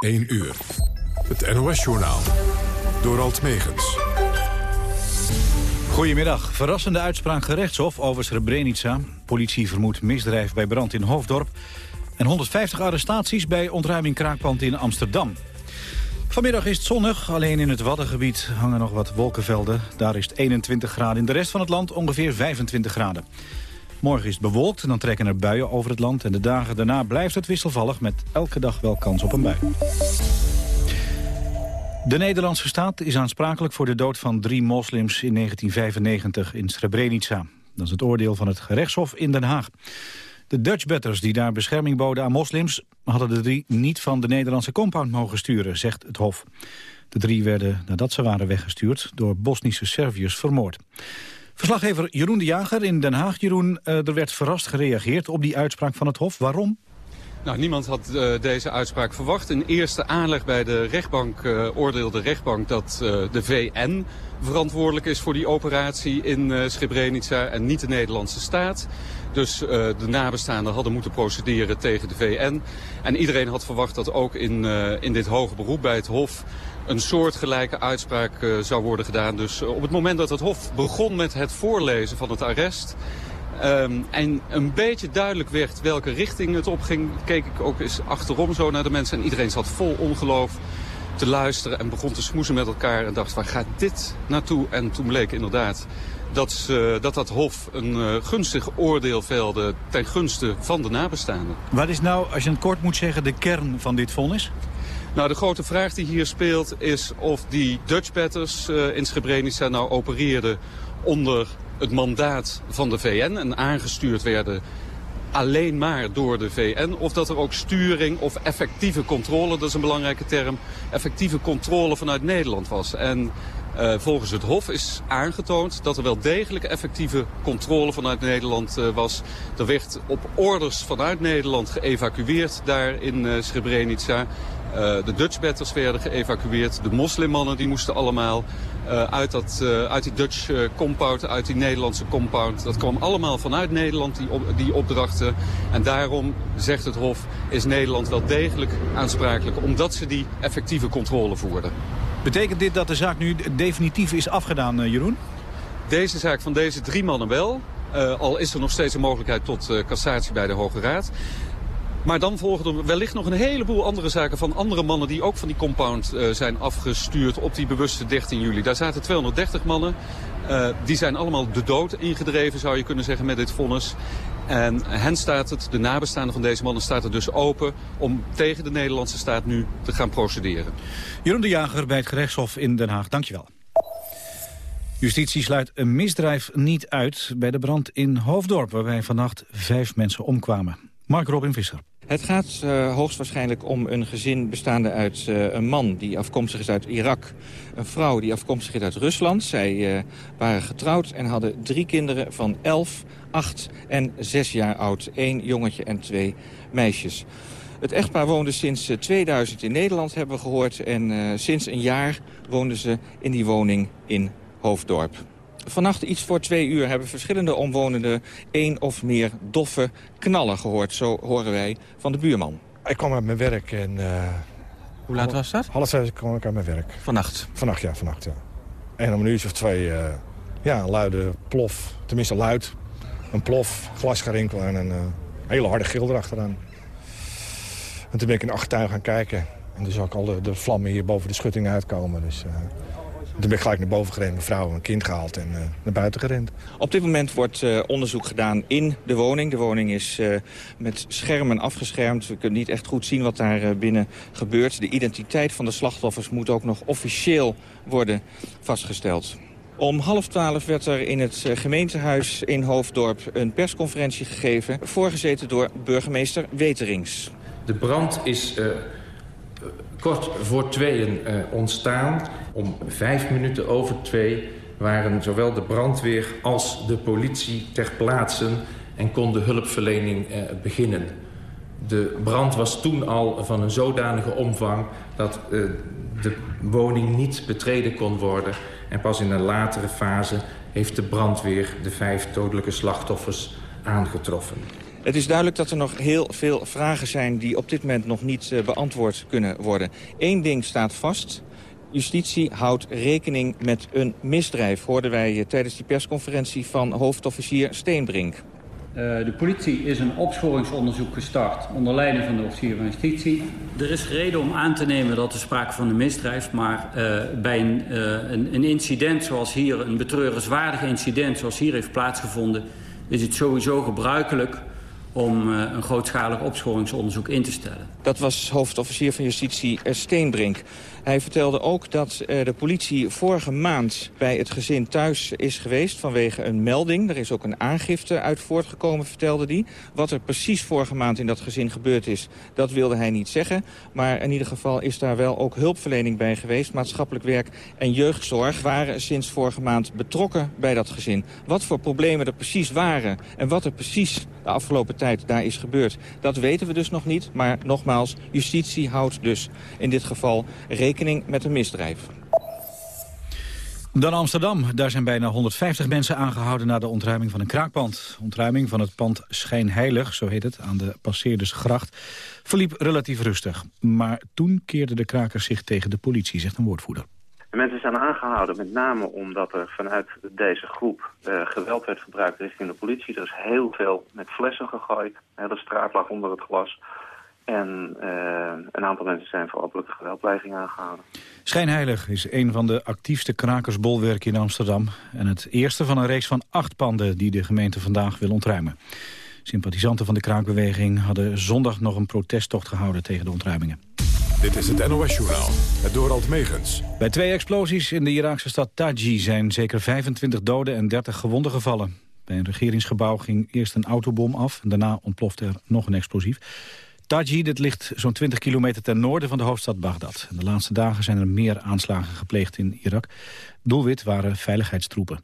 1 uur. Het NOS-journaal. Door Alt Megens. Goedemiddag. Verrassende uitspraak gerechtshof over Srebrenica. Politie vermoedt misdrijf bij brand in Hoofddorp. En 150 arrestaties bij ontruiming kraakpand in Amsterdam. Vanmiddag is het zonnig, alleen in het Waddengebied hangen nog wat wolkenvelden. Daar is het 21 graden, in de rest van het land ongeveer 25 graden. Morgen is het bewolkt en dan trekken er buien over het land... en de dagen daarna blijft het wisselvallig met elke dag wel kans op een bui. De Nederlandse staat is aansprakelijk voor de dood van drie moslims in 1995 in Srebrenica. Dat is het oordeel van het gerechtshof in Den Haag. De Dutchbatters die daar bescherming boden aan moslims... hadden de drie niet van de Nederlandse compound mogen sturen, zegt het hof. De drie werden, nadat ze waren weggestuurd, door Bosnische Serviërs vermoord. Verslaggever Jeroen de Jager in Den Haag. Jeroen, eh, er werd verrast gereageerd op die uitspraak van het Hof. Waarom? Nou, niemand had uh, deze uitspraak verwacht. In eerste aanleg bij de rechtbank uh, oordeelde de rechtbank dat de VN verantwoordelijk is voor die operatie in Srebrenica en niet de Nederlandse staat. Dus de nabestaanden hadden moeten procederen tegen de VN. En iedereen had verwacht dat ook in, in dit hoge beroep bij het Hof een soortgelijke uitspraak uh, zou worden gedaan. Dus uh, op het moment dat het Hof begon met het voorlezen van het arrest... Um, en een beetje duidelijk werd welke richting het opging... keek ik ook eens achterom zo naar de mensen. En iedereen zat vol ongeloof te luisteren en begon te smoezen met elkaar... en dacht, waar gaat dit naartoe? En toen bleek inderdaad dat dat, dat Hof een uh, gunstig oordeel velde... ten gunste van de nabestaanden. Wat is nou, als je het kort moet zeggen, de kern van dit vonnis? Nou, de grote vraag die hier speelt is of die Dutchbatters uh, in Srebrenica nou opereerden onder het mandaat van de VN en aangestuurd werden alleen maar door de VN. Of dat er ook sturing of effectieve controle, dat is een belangrijke term, effectieve controle vanuit Nederland was. En uh, volgens het Hof is aangetoond dat er wel degelijk effectieve controle vanuit Nederland uh, was. Er werd op orders vanuit Nederland geëvacueerd daar in Srebrenica. Uh, de Dutchbatters werden geëvacueerd. De moslimmannen die moesten allemaal uh, uit, dat, uh, uit die Dutch compound, uit die Nederlandse compound. Dat kwam allemaal vanuit Nederland, die, op, die opdrachten. En daarom, zegt het Hof, is Nederland wel degelijk aansprakelijk... omdat ze die effectieve controle voerden. Betekent dit dat de zaak nu definitief is afgedaan, Jeroen? Deze zaak van deze drie mannen wel. al is er nog steeds een mogelijkheid tot cassatie bij de Hoge Raad. Maar dan volgen er wellicht nog een heleboel andere zaken van andere mannen die ook van die compound uh, zijn afgestuurd op die bewuste 13 juli. Daar zaten 230 mannen. Uh, die zijn allemaal de dood ingedreven zou je kunnen zeggen met dit vonnis. En hen staat het, de nabestaanden van deze mannen staat er dus open om tegen de Nederlandse staat nu te gaan procederen. Jeroen de Jager bij het gerechtshof in Den Haag, dankjewel. Justitie sluit een misdrijf niet uit bij de brand in Hoofddorp... waarbij vannacht vijf mensen omkwamen. Mark Robin Visser. Het gaat uh, hoogstwaarschijnlijk om een gezin bestaande uit uh, een man die afkomstig is uit Irak. Een vrouw die afkomstig is uit Rusland. Zij uh, waren getrouwd en hadden drie kinderen van 11, 8 en 6 jaar oud. Eén jongetje en twee meisjes. Het echtpaar woonde sinds 2000 in Nederland, hebben we gehoord. En sinds een jaar woonden ze in die woning in Hoofddorp. Vannacht iets voor twee uur hebben verschillende omwonenden... één of meer doffe knallen gehoord, zo horen wij van de buurman. Ik kwam uit mijn werk en... Uh, Hoe laat was dat? Half zes kwam ik uit mijn werk. Vannacht? Vannacht, ja, vannacht, ja. En om een uurtje of twee, uh, ja, een luide plof. Tenminste luid. Een plof, glasgerinkel en een uh, hele harde gil erachteraan. En toen ben ik in de achtertuin gaan kijken. En toen zag ik al de, de vlammen hier boven de schutting uitkomen. Dus... Toen ben ik gelijk naar boven gerend, mijn vrouw en een kind gehaald en uh, naar buiten gerend. Op dit moment wordt uh, onderzoek gedaan in de woning. De woning is uh, met schermen afgeschermd. We kunnen niet echt goed zien wat daar binnen gebeurt. De identiteit van de slachtoffers moet ook nog officieel worden vastgesteld. Om half twaalf werd er in het gemeentehuis in Hoofddorp een persconferentie gegeven... voorgezeten door burgemeester Weterings. De brand is kort voor tweeën uh, ontstaan. Om vijf minuten over twee waren zowel de brandweer als de politie ter plaatse... en kon de hulpverlening uh, beginnen. De brand was toen al van een zodanige omvang... dat uh, de woning niet betreden kon worden. En pas in een latere fase heeft de brandweer de vijf dodelijke slachtoffers aangetroffen. Het is duidelijk dat er nog heel veel vragen zijn die op dit moment nog niet uh, beantwoord kunnen worden. Eén ding staat vast. Justitie houdt rekening met een misdrijf, hoorden wij uh, tijdens die persconferentie van hoofdofficier Steenbrink. Uh, de politie is een opsporingsonderzoek gestart onder leiding van de officier van justitie. Er is reden om aan te nemen dat er sprake van een misdrijf, maar bij een, een, een incident zoals hier, een betreurenswaardig incident zoals hier heeft plaatsgevonden, is het sowieso gebruikelijk om uh, een grootschalig opsporingsonderzoek in te stellen. Dat was hoofdofficier van justitie Steenbrink. Hij vertelde ook dat uh, de politie vorige maand bij het gezin thuis is geweest vanwege een melding. Er is ook een aangifte uit voortgekomen, vertelde hij. Wat er precies vorige maand in dat gezin gebeurd is, dat wilde hij niet zeggen. Maar in ieder geval is daar wel ook hulpverlening bij geweest. Maatschappelijk werk en jeugdzorg waren sinds vorige maand betrokken bij dat gezin. Wat voor problemen er precies waren en wat er precies de afgelopen tijd daar is gebeurd, dat weten we dus nog niet. Maar nogmaals, justitie houdt dus in dit geval rekening met een misdrijf. Dan Amsterdam. Daar zijn bijna 150 mensen aangehouden na de ontruiming van een kraakpand. Ontruiming van het pand Schijnheilig, zo heet het, aan de Passeerdersgracht, verliep relatief rustig. Maar toen keerden de krakers zich tegen de politie, zegt een woordvoerder. De mensen zijn aangehouden met name omdat er vanuit deze groep uh, geweld werd gebruikt richting de politie. Er is heel veel met flessen gegooid. De hele straat lag onder het glas. En uh, een aantal mensen zijn voor openlijke geweldpleging aangehouden. Schijnheilig is een van de actiefste krakersbolwerken in Amsterdam. En het eerste van een reeks van acht panden die de gemeente vandaag wil ontruimen. Sympathisanten van de kraakbeweging hadden zondag nog een protesttocht gehouden tegen de ontruimingen. Dit is het NOS-journaal, het Dorald Megens. Bij twee explosies in de Iraakse stad Taji zijn zeker 25 doden en 30 gewonden gevallen. Bij een regeringsgebouw ging eerst een autobom af en daarna ontplofte er nog een explosief. Taji, dit ligt zo'n 20 kilometer ten noorden van de hoofdstad Bagdad. De laatste dagen zijn er meer aanslagen gepleegd in Irak. Doelwit waren veiligheidstroepen.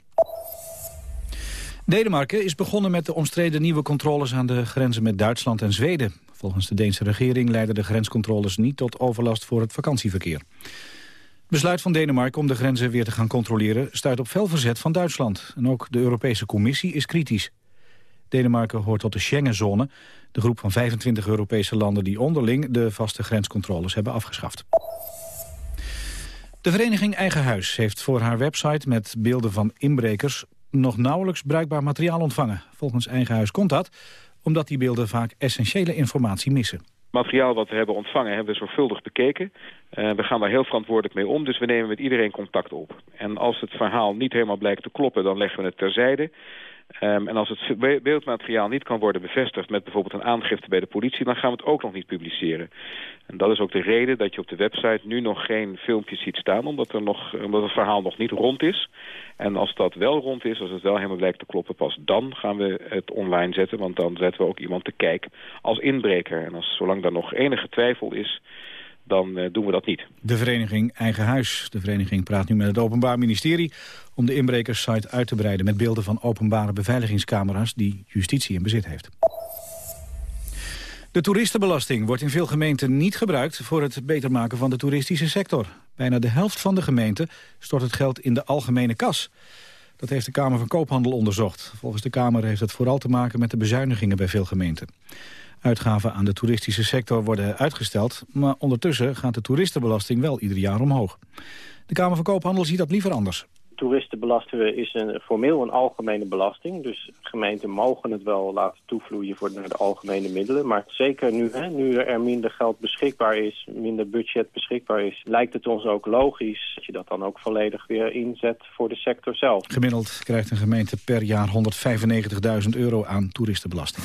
Denemarken is begonnen met de omstreden nieuwe controles aan de grenzen met Duitsland en Zweden. Volgens de Deense regering leiden de grenscontroles niet tot overlast voor het vakantieverkeer. Het besluit van Denemarken om de grenzen weer te gaan controleren stuit op fel verzet van Duitsland. En ook de Europese Commissie is kritisch. Denemarken hoort tot de Schengenzone, de groep van 25 Europese landen die onderling de vaste grenscontroles hebben afgeschaft. De vereniging Eigen Huis heeft voor haar website met beelden van inbrekers nog nauwelijks bruikbaar materiaal ontvangen. Volgens Eigen Huis komt dat omdat die beelden vaak essentiële informatie missen materiaal wat we hebben ontvangen hebben we zorgvuldig bekeken. Uh, we gaan daar heel verantwoordelijk mee om, dus we nemen met iedereen contact op. En als het verhaal niet helemaal blijkt te kloppen, dan leggen we het terzijde. Um, en als het beeldmateriaal niet kan worden bevestigd met bijvoorbeeld een aangifte bij de politie, dan gaan we het ook nog niet publiceren. En dat is ook de reden dat je op de website nu nog geen filmpjes ziet staan, omdat, er nog, omdat het verhaal nog niet rond is. En als dat wel rond is, als het wel helemaal blijkt te kloppen, pas dan gaan we het online zetten. Want dan zetten we ook iemand te kijken als inbreker. En als, zolang daar nog enige twijfel is, dan uh, doen we dat niet. De vereniging Eigen Huis. De vereniging praat nu met het Openbaar Ministerie... om de inbrekerssite uit te breiden met beelden van openbare beveiligingscamera's... die justitie in bezit heeft. De toeristenbelasting wordt in veel gemeenten niet gebruikt... voor het beter maken van de toeristische sector. Bijna de helft van de gemeenten stort het geld in de algemene kas. Dat heeft de Kamer van Koophandel onderzocht. Volgens de Kamer heeft het vooral te maken met de bezuinigingen bij veel gemeenten. Uitgaven aan de toeristische sector worden uitgesteld... maar ondertussen gaat de toeristenbelasting wel ieder jaar omhoog. De Kamer van Koophandel ziet dat liever anders. Toeristenbelasting is een, formeel een algemene belasting. Dus gemeenten mogen het wel laten toevloeien voor naar de algemene middelen. Maar zeker nu, hè, nu er minder geld beschikbaar is, minder budget beschikbaar is... lijkt het ons ook logisch dat je dat dan ook volledig weer inzet voor de sector zelf. Gemiddeld krijgt een gemeente per jaar 195.000 euro aan toeristenbelasting.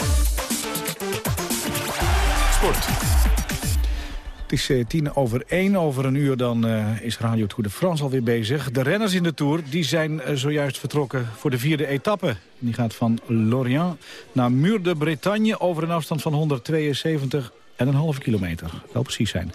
Het is eh, tien over één. Over een uur dan uh, is Radio Tour de France alweer bezig. De renners in de Tour die zijn uh, zojuist vertrokken voor de vierde etappe. Die gaat van Lorient naar Muur de Bretagne... over een afstand van 172 en een halve kilometer. Wel precies zijn.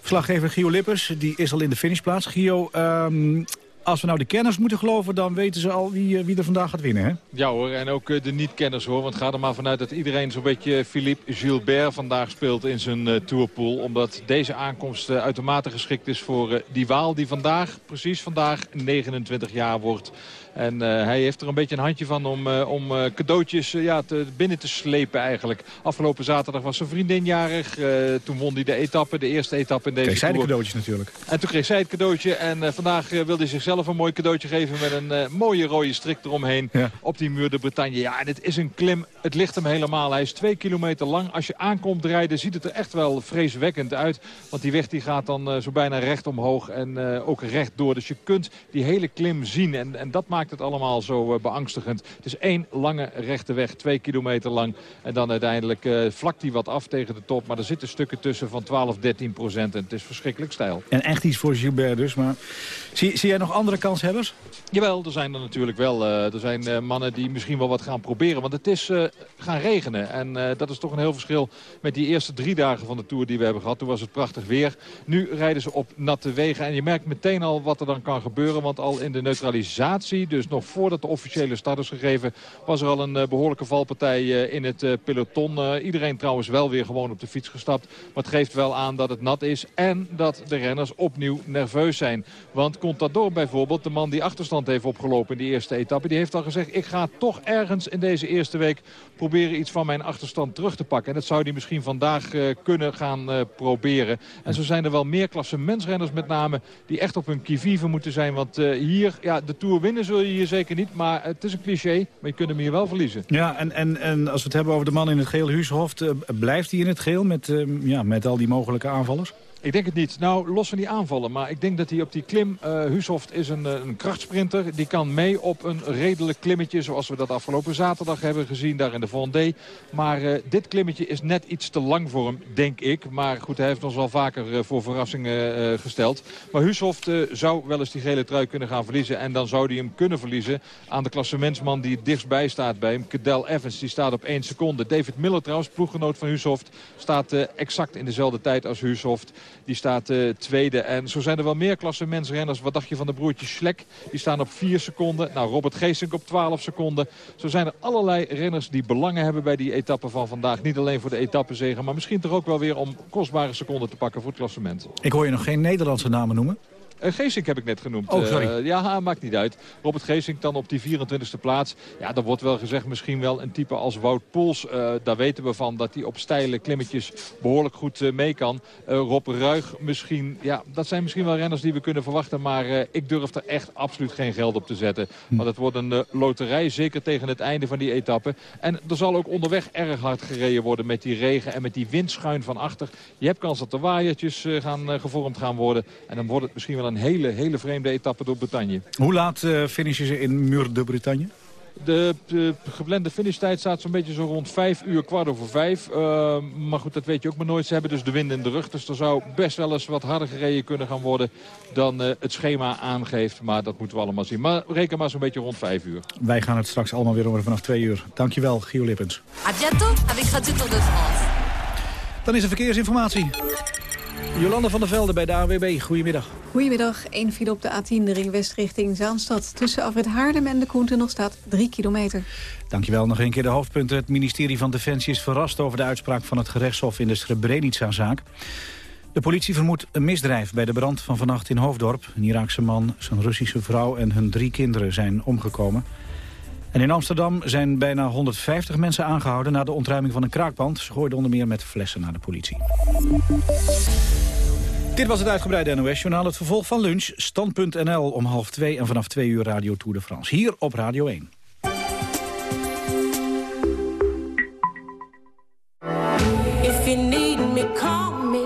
Verslaggever Gio Lippers die is al in de finishplaats. Gio, um, als we nou de kenners moeten geloven, dan weten ze al wie, eh, wie er vandaag gaat winnen, hè? Ja hoor, en ook eh, de niet-kenners hoor. Want ga er maar vanuit dat iedereen zo'n beetje Philippe Gilbert vandaag speelt in zijn tourpool. Omdat deze aankomst uitermate geschikt is voor die Waal die vandaag, precies vandaag, 29 jaar wordt. En hij heeft er een beetje een handje van om, om cadeautjes ja, te, binnen te slepen eigenlijk. Afgelopen zaterdag was zijn vriendin jarig. toen won hij de etappe, de eerste etappe in deze Kreeg zij de cadeautjes natuurlijk. En toen kreeg zij het cadeautje. En vandaag wilde hij zichzelf een mooi cadeautje geven met een mooie rode strik eromheen. Op die muur de Bretagne. Ja, en het is een klim. Het ligt hem helemaal. Hij is twee kilometer lang. Als je aankomt rijden ziet het er echt wel vreeswekkend uit. Want die weg die gaat dan zo bijna recht omhoog en ook recht door. Dus je kunt die hele klim zien. En, en dat maakt het allemaal zo uh, beangstigend. Het is één lange rechte weg, twee kilometer lang. En dan uiteindelijk vlakt die wat af tegen de top. Maar er zitten stukken tussen van 12, 13 procent. En het is verschrikkelijk stijl. En echt iets voor Gilbert dus. Maar zie, zie jij nog andere kanshebbers? Jawel, er zijn er natuurlijk wel. er zijn mannen die misschien wel wat gaan proberen. Want het is gaan regenen. En dat is toch een heel verschil met die eerste drie dagen van de Tour die we hebben gehad. Toen was het prachtig weer. Nu rijden ze op natte wegen. En je merkt meteen al wat er dan kan gebeuren. Want al in de neutralisatie, dus nog voordat de officiële start is gegeven... was er al een uh, behoorlijke valpartij uh, in het uh, peloton. iedereen trouwens wel weer gewoon op de fiets gestapt. Maar het geeft wel aan dat het nat is. En dat de renners opnieuw nerveus zijn. Want Contador bijvoorbeeld, de man die achterstand heeft opgelopen in die eerste etappe... die heeft al gezegd, ik ga toch ergens in deze eerste week proberen iets van mijn achterstand terug te pakken. En dat zou hij misschien vandaag kunnen gaan proberen. En zo zijn er wel meer mensrenners met name... die echt op hun kivive moeten zijn. Want hier, ja, de Tour winnen zul je hier zeker niet. Maar het is een cliché, maar je kunt hem hier wel verliezen. Ja, en, en, en als we het hebben over de man in het geel, Huushoft... Uh, blijft hij in het geel met, uh, ja, met al die mogelijke aanvallers? Ik denk het niet. Nou, los van die aanvallen. Maar ik denk dat hij op die klim... Uh, Hushoft is een, een krachtsprinter. Die kan mee op een redelijk klimmetje. Zoals we dat afgelopen zaterdag hebben gezien. Daar in de Vendée. Maar uh, dit klimmetje is net iets te lang voor hem, denk ik. Maar goed, hij heeft ons al vaker voor verrassingen gesteld. Maar Hushoft zou wel eens die gele trui kunnen gaan verliezen. En dan zou hij hem kunnen verliezen aan de klassementsman die het dichtstbij staat bij hem. Cadel Evans, die staat op 1 seconde. David Miller trouwens, ploeggenoot van Hushoft, staat exact in dezelfde tijd als Hushoft. Die staat uh, tweede. En zo zijn er wel meer klassementsrenners. Wat dacht je van de broertjes Schlek? Die staan op 4 seconden. Nou, Robert Geesink op 12 seconden. Zo zijn er allerlei renners die belangen hebben bij die etappe van vandaag. Niet alleen voor de etappezegen, maar misschien toch ook wel weer om kostbare seconden te pakken voor het klassement. Ik hoor je nog geen Nederlandse namen noemen. Uh, Geesink heb ik net genoemd. Oh, sorry. Uh, ja, maakt niet uit. Robert Geesink dan op die 24e plaats. Ja, dan wordt wel gezegd misschien wel een type als Wout Poels. Uh, daar weten we van dat hij op steile klimmetjes behoorlijk goed mee kan. Rob Ruig misschien. Ja, dat zijn misschien wel renners die we kunnen verwachten. Maar ik durf er echt absoluut geen geld op te zetten. Hm. Want het wordt een loterij, zeker tegen het einde van die etappe. En er zal ook onderweg erg hard gereden worden met die regen en met die windschuin van achter. Je hebt kans dat de waaiertjes gaan, gevormd gaan worden. En dan wordt het misschien wel een hele, hele vreemde etappe door Bretagne. Hoe laat uh, finishen ze in Mur de Bretagne? De, de geplande finishtijd staat zo'n beetje zo rond 5 uur, kwart over 5. Uh, maar goed, dat weet je ook maar nooit. Ze hebben dus de wind in de rug. Dus er zou best wel eens wat harder gereden kunnen gaan worden dan uh, het schema aangeeft. Maar dat moeten we allemaal zien. Maar reken maar zo'n beetje rond 5 uur. Wij gaan het straks allemaal weer horen vanaf 2 uur. Dankjewel, Gio Lippens. A bientôt avec Radio Tour de France. Dan is er verkeersinformatie. Jolanda van der Velde bij de AWB, goedemiddag. Goedemiddag, één file op de A10, de ring west richting Zaanstad. Tussen Afrit Haardem en de Koentunnel staat 3 kilometer. Dankjewel, nog een keer de hoofdpunten. Het ministerie van Defensie is verrast over de uitspraak van het gerechtshof in de Srebrenica-zaak. De politie vermoedt een misdrijf bij de brand van vannacht in Hoofddorp. Een Iraakse man, zijn Russische vrouw en hun drie kinderen zijn omgekomen. En in Amsterdam zijn bijna 150 mensen aangehouden na de ontruiming van een kraakpand. Ze gooiden onder meer met flessen naar de politie. Dit was het uitgebreide NOS-journaal. Het vervolg van lunch. Stand.nl om half twee en vanaf twee uur Radio Tour de France. Hier op Radio 1.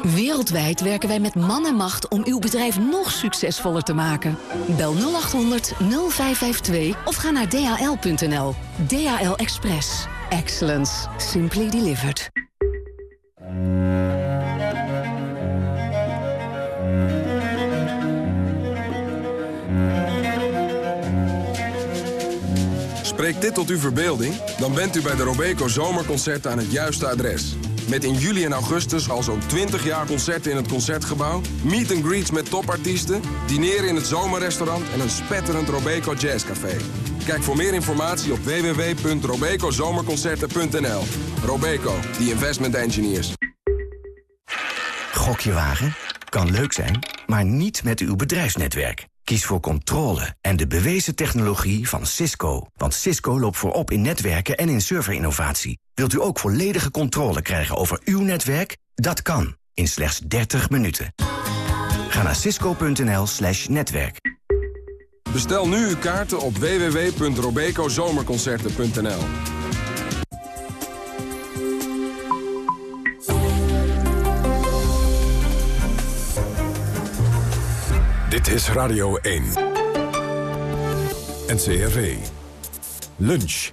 Wereldwijd werken wij met man en macht om uw bedrijf nog succesvoller te maken. Bel 0800 0552 of ga naar dhl.nl. DHL Express. Excellence. Simply delivered. Spreekt dit tot uw verbeelding? Dan bent u bij de Robeco Zomerconcerten aan het juiste adres. Met in juli en augustus al zo'n 20 jaar concerten in het Concertgebouw... meet and greets met topartiesten, dineren in het zomerrestaurant... en een spetterend Robeco Jazzcafé. Kijk voor meer informatie op www.robecozomerconcerten.nl. Robeco, the investment engineers. Gokje wagen? Kan leuk zijn, maar niet met uw bedrijfsnetwerk. Kies voor controle en de bewezen technologie van Cisco. Want Cisco loopt voorop in netwerken en in serverinnovatie. Wilt u ook volledige controle krijgen over uw netwerk? Dat kan, in slechts 30 minuten. Ga naar cisco.nl slash netwerk. Bestel nu uw kaarten op www.robecozomerconcerten.nl Dit is Radio 1. NCRV. Lunch.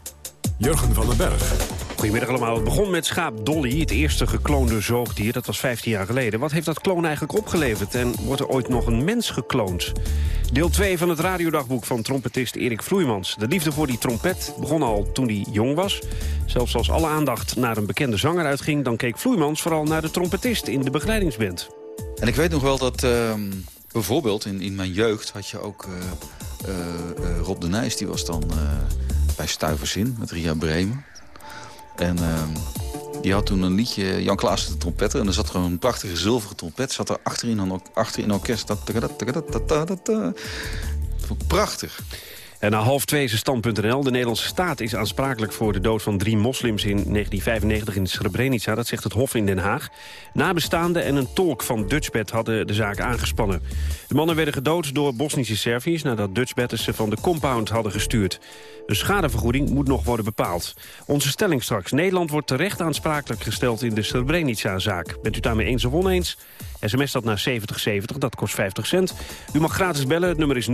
Jurgen van den Berg. Goedemiddag allemaal. Het begon met schaap Dolly, het eerste gekloonde zoogdier. Dat was 15 jaar geleden. Wat heeft dat kloon eigenlijk opgeleverd? En wordt er ooit nog een mens gekloond? Deel 2 van het radiodagboek van trompetist Erik Vloeimans. De liefde voor die trompet begon al toen hij jong was. Zelfs als alle aandacht naar een bekende zanger uitging... dan keek Vloeimans vooral naar de trompetist in de begeleidingsband. En ik weet nog wel dat... ehm, bijvoorbeeld in, in mijn jeugd had je ook eh, eh, eh, Rob de Nijs. Die was dan bij Stuiverzin met Ria Bremen. En ehm, die had toen een liedje, Jan Klaassen de trompetter. En er zat gewoon een prachtige zilveren trompet. Zat er achterin een, achterin een orkest. Prachtig. En na half twee is stand.nl. De Nederlandse staat is aansprakelijk voor de dood van drie moslims in 1995 in Srebrenica. Dat zegt het Hof in Den Haag. Nabestaanden en een tolk van Dutchbed hadden de zaak aangespannen. De mannen werden gedood door Bosnische Serviërs nadat Dutchbedders ze van de compound hadden gestuurd. Een schadevergoeding moet nog worden bepaald. Onze stelling straks. Nederland wordt terecht aansprakelijk gesteld in de Srebrenica-zaak. Bent u daarmee eens of oneens? SMS dat naar 7070, dat kost 50 cent. U mag gratis bellen, het nummer is 0800-1101.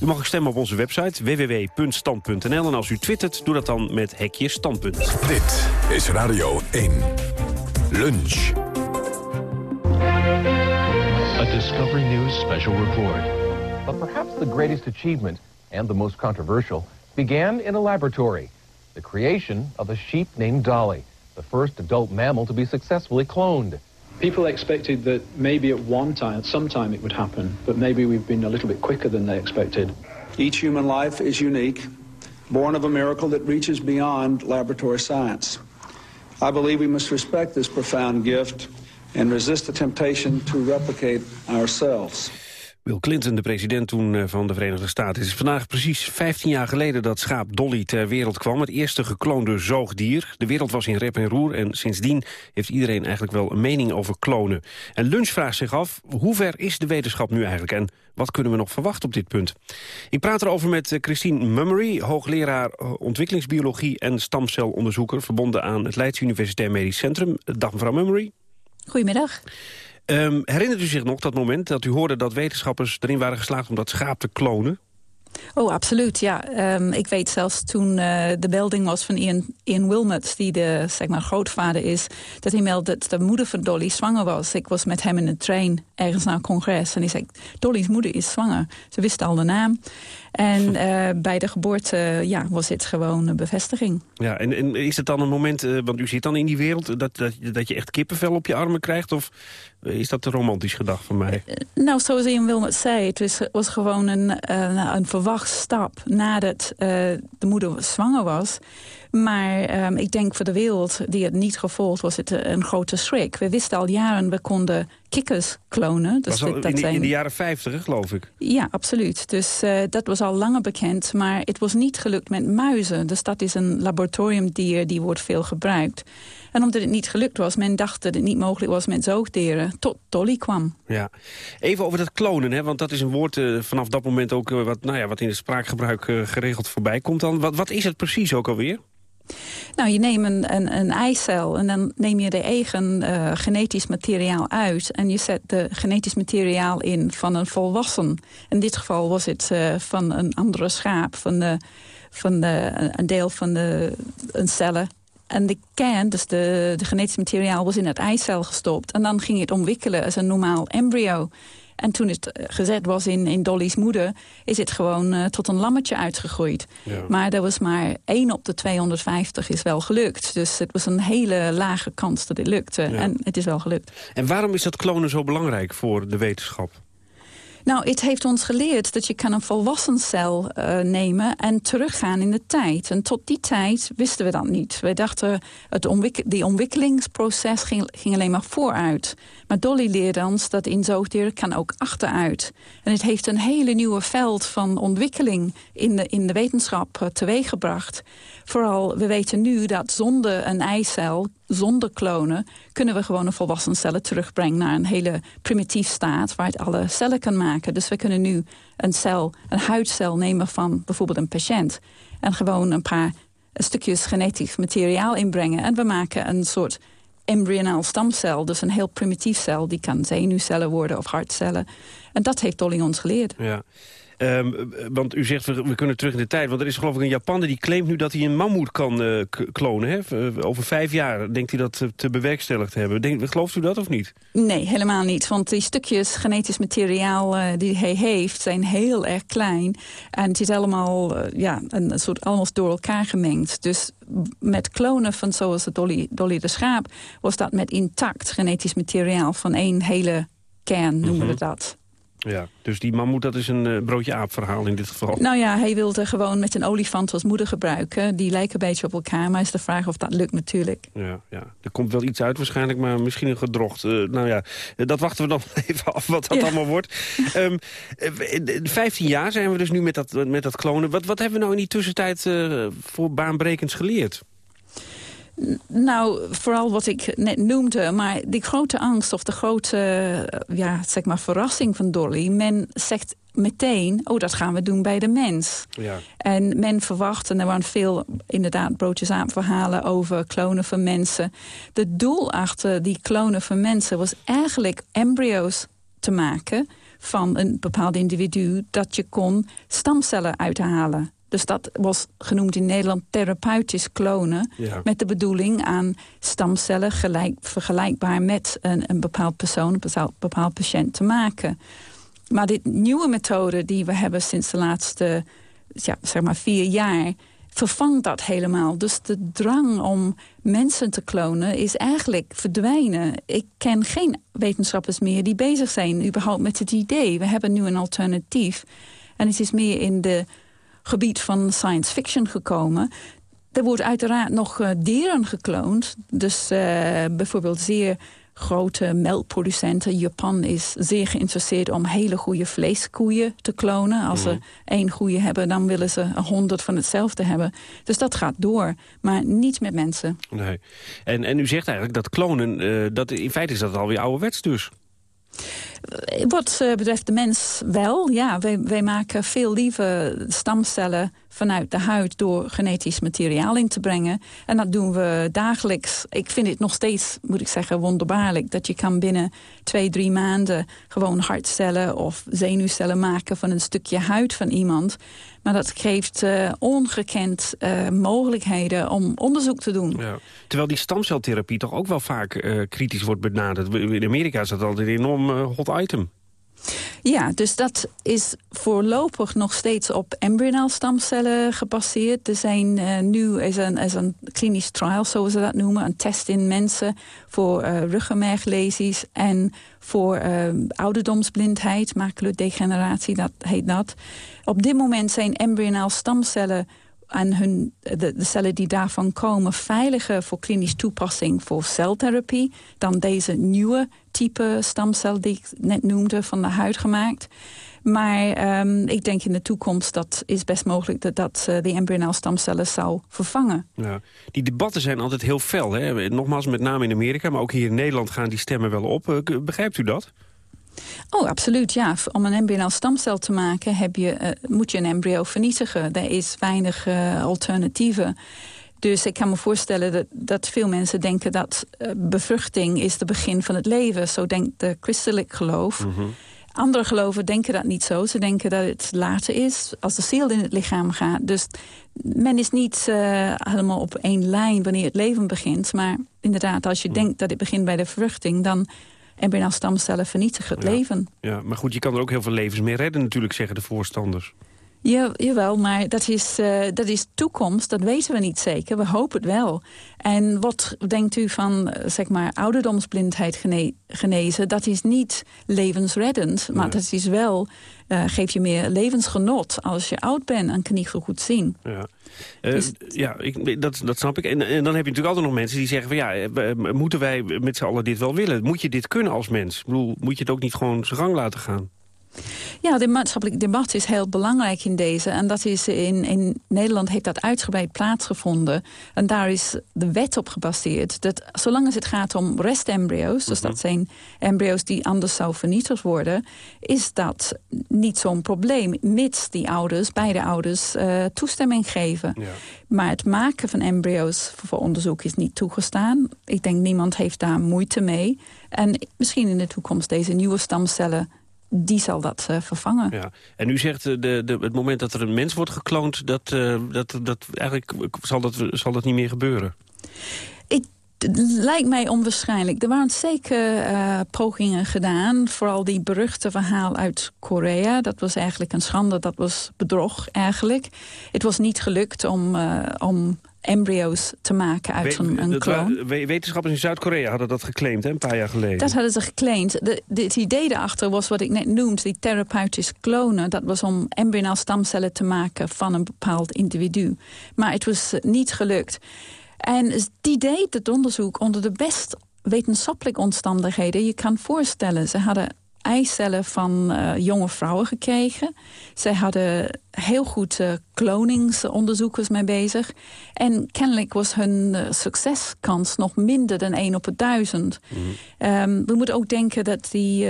U mag ook stemmen op onze website www.stand.nl. En als u twittert, doe dat dan met hekje standpunt. Dit is Radio 1. Lunch. A Discovery News special report. But perhaps the greatest achievement, and the most controversial, began in a laboratory. The creation of a sheep named Dolly, the first adult mammal to be successfully cloned. People expected that maybe at one time, sometime it would happen, but maybe we've been a little bit quicker than they expected. Each human life is unique, born of a miracle that reaches beyond laboratory science. I believe we must respect this profound gift and resist the temptation to replicate ourselves. Bill Clinton, de president toen eh, van de Verenigde Staten. Het is vandaag precies 15 jaar geleden dat schaap Dolly ter wereld kwam. Het eerste gekloonde zoogdier. De wereld was in rep en roer en sindsdien heeft iedereen eigenlijk wel een mening over klonen. En Lunch vraagt zich af, hoe ver is de wetenschap nu eigenlijk en wat kunnen we nog verwachten op dit punt? Ik praat erover met eh, Christine Mummery, hoogleraar eh, ontwikkelingsbiologie en stamcelonderzoeker, verbonden aan het Leids Universitair Medisch Centrum. Dag mevrouw Mummery. Goedemiddag. Um, herinnert u zich nog dat moment dat u hoorde dat wetenschappers erin waren geslaagd om dat schaap te klonen? Oh, absoluut, ja. Um, ik weet zelfs toen uh, de melding was van Ian, Ian Wilmot... die de zeg maar, grootvader is... dat hij meldde dat de moeder van Dolly zwanger was. Ik was met hem in de trein ergens naar een congres... en hij zei, Dolly's moeder is zwanger. Ze wist al de naam. En uh, bij de geboorte ja, was dit gewoon een bevestiging. Ja, en, en is het dan een moment, uh, want u zit dan in die wereld... Dat, dat, dat je echt kippenvel op je armen krijgt? Of is dat te romantisch gedacht van mij? Nou, zoals Ian Wilmot zei, het was, was gewoon een, een verwacht stap... nadat de moeder zwanger was... Maar um, ik denk voor de wereld die het niet gevolgd was het een grote schrik. We wisten al jaren, we konden kikkers klonen. Dus was al, dat in, zijn... in, de jaren 50, geloof ik. Ja, absoluut. Dus uh, dat was al langer bekend. Maar het was niet gelukt met muizen. Dus dat is een laboratoriumdier die wordt veel gebruikt. En omdat het niet gelukt was, men dacht dat het niet mogelijk was met zoogdieren, tot Dolly kwam. Ja, even over dat klonen, hè, want dat is een woord uh, vanaf dat moment ook uh, wat, nou ja, wat in het spraakgebruik geregeld voorbij komt. Dan. Wat, wat is het precies ook alweer? Nou, je neemt een, een, eicel en dan neem je de eigen uh, genetisch materiaal uit... en je zet de genetisch materiaal in van een volwassen. In dit geval was het uh, van een andere schaap, van, de, van een deel van de een cellen. En de kern, dus de, de genetisch materiaal, was in het eicel gestopt. En dan ging het ontwikkelen als een normaal embryo. En toen het eh, gezet was in, in Dolly's moeder... is het gewoon uh, tot een lammetje uitgegroeid. Ja. Maar er was maar 1 op de 250 is wel gelukt. Dus het was een hele lage kans dat het lukte. Ja. En het is wel gelukt. En waarom is dat klonen zo belangrijk voor de wetenschap? Nou, het heeft ons geleerd dat je kan een volwassen cel uh, nemen en teruggaan in de tijd. En tot die tijd wisten we dat niet. We dachten, het die ontwikkelingsproces ging, ging, alleen maar vooruit. Maar Dolly leerde ons dat in zoogdieren kan ook achteruit. En het heeft een hele nieuwe veld van ontwikkeling in de, in de wetenschap uh, teweeggebracht. Vooral, we weten nu dat zonder een eicel, zonder klonen... kunnen we gewoon een volwassen cellen terugbrengen naar een hele primitief staat... waar het alle cellen kan maken. Dus we kunnen nu een cel, een huidcel nemen van bijvoorbeeld een patiënt... en gewoon een paar stukjes genetisch materiaal inbrengen. En we maken een soort embryonaal stamcel, dus een heel primitief cel... die kan zenuwcellen worden of hartcellen. En dat heeft Dolly ons geleerd. Ja. Um, want u zegt, we, we, kunnen terug in de tijd. Want er is geloof ik een Japaner die claimt nu dat hij een mammoet kan uh, klonen. Hè? Eh, over vijf jaar denkt hij dat te, te bewerkstelligd te hebben. Denk, gelooft u dat of niet? Nee, helemaal niet. Want die stukjes genetisch materiaal uh, die hij heeft... zijn heel erg klein. En het is allemaal ja, een soort almost door elkaar gemengd. Dus met klonen van zoals de Dolly, Dolly de Schaap... was dat met intact genetisch materiaal van één hele kern, noemen we mhm. dat. Ja, dus die mammoet, dat is een uh, broodje aap verhaal in dit geval. Nou ja, hij wilde gewoon met een olifant als moeder gebruiken. Die lijken een beetje op elkaar, maar is de vraag of dat lukt natuurlijk. Ja, ja. er komt wel iets uit waarschijnlijk, maar misschien een gedrocht. Uh, nou ja, eh, dat wachten we dan even af wat dat allemaal wordt. Um, ehm, 15 jaar zijn we dus nu met dat, met dat klonen. Wat, wat hebben we nou in die tussentijd uh, voor baanbrekends geleerd? Nou, vooral wat ik net noemde, maar die grote angst of de grote ja, zeg maar verrassing van Dolly. Men zegt meteen, oh dat gaan we doen bij de mens. Ja. En men verwacht, en er waren veel inderdaad broodjes aan verhalen over klonen van mensen. De doel achter die klonen van mensen was eigenlijk embryo's te maken van een bepaald individu dat je kon stamcellen uithalen. Dus dat was genoemd in Nederland therapeutisch klonen. Met de bedoeling aan stamcellen gelijk, vergelijkbaar met een, een bepaald persoon, een bepaald, patiënt te maken. Maar dit nieuwe methode die we hebben sinds de laatste ja, zeg maar vier jaar vervangt dat helemaal. Dus de drang om mensen te klonen is eigenlijk verdwijnen. Ik ken geen wetenschappers meer die bezig zijn überhaupt met het idee. We hebben nu een alternatief. En het is meer in de gebied van science fiction gekomen. Er wordt uiteraard nog uh, dieren gekloond. Dus uh, bijvoorbeeld zeer grote melkproducenten. Japan is zeer geïnteresseerd om hele goede vleeskoeien te klonen. Als ze mhm. één goeie hebben, dan willen ze honderd van hetzelfde hebben. Dus dat gaat door, maar niet met mensen. Nee. En, en u zegt eigenlijk dat klonen, uh, dat, in feite is dat alweer ouderwets dus. Wat eh, betreft de mens wel, ja. Wij, wij maken veel liever stamcellen vanuit de huid door genetisch materiaal in te brengen. En dat doen we dagelijks. Ik vind het nog steeds, moet ik zeggen, wonderbaarlijk... dat je kan binnen twee, drie maanden gewoon hartcellen of zenuwcellen maken... van een stukje huid van iemand. Maar dat geeft uh, ongekend uh, mogelijkheden om onderzoek te doen. Ja. Terwijl die stamceltherapie toch ook wel vaak uh, kritisch wordt benaderd. In Amerika is dat altijd een enorm hot item. Ja, dus dat is voorlopig nog steeds op embryonaal stamcellen gebaseerd. Er zijn uh, nu is een, is een klinisch trial, zoals ze dat noemen, een test in mensen voor uh, ruggenmerglesies en voor uh, ouderdomsblindheid, maculodegeneratie, dat heet dat. Op dit moment zijn embryonaal stamcellen en hun, de, de, cellen die daarvan komen veiliger voor klinisch toepassing voor celtherapie dan deze nieuwe type stamcel die ik net noemde van de huid gemaakt. Maar um, ik denk in de toekomst dat is best mogelijk dat dat uh, de embryonaal stamcellen zou vervangen. Ja, die debatten zijn altijd heel fel. Hè? Nogmaals, met name in Amerika, maar ook hier in Nederland gaan die stemmen wel op. Uh, begrijpt u dat? Oh, absoluut, ja. Om een embryonaal stamcel te maken heb je, uh, moet je een embryo vernietigen. Er is weinig uh, alternatieven. Dus ik kan me voorstellen dat, dat veel mensen denken dat uh, bevruchting is het begin van het leven. Zo denkt de christelijk geloof. Mm -hmm. Andere geloven denken dat niet zo. Ze denken dat het later is, als de ziel in het lichaam gaat. Dus men is niet uh, helemaal op één lijn wanneer het leven begint. Maar inderdaad, als je mm. denkt dat het begint bij de bevruchting... dan en stamcellen vernietigen het leven. Ja, maar goed, je kan er ook heel veel levens mee redden natuurlijk, zeggen de voorstanders. Ja, jawel, maar dat is, uh, dat is toekomst. Dat weten we niet zeker. We hopen het wel. En wat denkt u van, eh, zeg maar, ouderdomsblindheid gene genezen? Dat is niet levensreddend, maar dat is wel... Uh, geeft je meer levensgenot als je oud bent en kan niet zo goed zien. Ja. Dus ja, ik, dat, dat snap ik. En, en, dan heb je natuurlijk altijd nog mensen die zeggen van ja, moeten wij met z'n allen dit wel willen? Moet je dit kunnen als mens? Ik bedoel, moet je het ook niet gewoon zijn gang laten gaan? Ja, de maatschappelijk debat is heel belangrijk in deze. En dat is in, in Nederland heeft dat uitgebreid plaatsgevonden. En daar is de wet op gebaseerd. Dat zolang het gaat om restembryo's, dus dat mhm. zijn embryo's die anders zou vernietigd worden, is dat niet zo'n probleem, mits die ouders, beide ouders, uh, toestemming geven. Ja. Maar het maken van embryo's voor onderzoek is niet toegestaan. Ik denk niemand heeft daar moeite mee. En misschien in de toekomst deze nieuwe stamcellen die zal dat uh, vervangen. Ja. En u zegt, uh, de, de, het moment dat er een mens wordt gekloond... dat, uh, dat, dat eigenlijk zal dat, zal dat niet meer gebeuren? Ik, het lijkt mij onwaarschijnlijk. Er waren zeker pogingen gedaan. Vooral die beruchte verhaal uit Korea. Dat was eigenlijk een schande. Dat was bedrog eigenlijk. Het was niet gelukt om, om embryo's te maken uit een, een kloon. Wetenschappers in Zuid-Korea hadden dat geclaimd, hè, een paar jaar geleden. Dat hadden ze geclaimd. De, het idee daarachter was wat ik net noemde, die therapeutisch klonen. Dat was om embryonaal stamcellen te maken van een bepaald individu. Maar het was niet gelukt. En die deed het onderzoek onder de best wetenschappelijke omstandigheden. Je kan voorstellen, ze hadden eicellen van uh, jonge vrouwen gekregen. Zij hadden heel goed uh, kloningsonderzoekers mee bezig. En kennelijk was hun uh, succeskans nog minder dan 1 op het duizend. Mm. Um, we moeten ook denken dat die,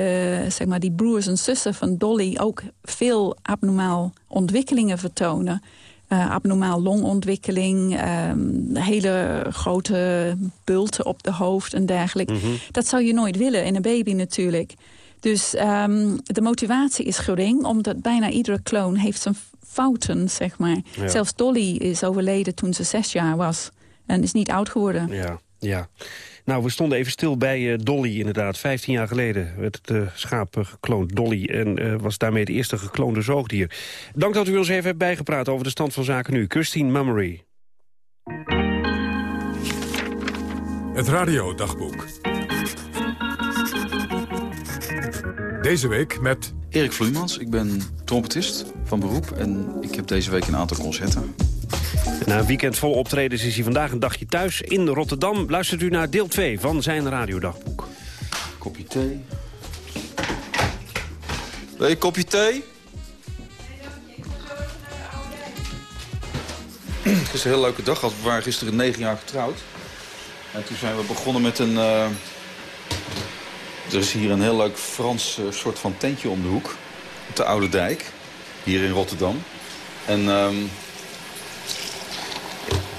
zeg maar die broers en zussen van Dolly... ook veel abnormaal ontwikkelingen vertonen. Abnormaal longontwikkeling, um, hele grote bulten op de hoofd en dergelijke. Mm -hmm. Dat zou je nooit willen in een baby natuurlijk. Dus um, de motivatie is gering, omdat bijna iedere kloon heeft zijn fouten, zeg maar. Ja. Zelfs Dolly is overleden toen ze zes jaar was en is niet oud geworden. Ja, ja. Nou, we stonden even stil bij uh, Dolly inderdaad. Vijftien jaar geleden werd het uh, schaap uh, gekloond Dolly... en was daarmee de eerste gekloonde zoogdier. Dank dat u ons even hebt bijgepraat over de stand van zaken nu. Christine Mummery. Het radiodagboek. Deze week met... Erik Vloeimans, ik ben trompetist van beroep en ik heb deze week een aantal concerten. Na een weekend vol optredens is hij vandaag een dagje thuis in Rotterdam. Luistert u naar deel 2 van zijn radiodagboek. Kopje thee. Wil je een kopje thee? Het is een hele leuke dag. We waren gisteren negen jaar getrouwd. En toen zijn we begonnen met een... Uh er is hier een heel leuk Frans uh, soort van tentje om de hoek. Op de Oude Dijk. Hier in Rotterdam. En um,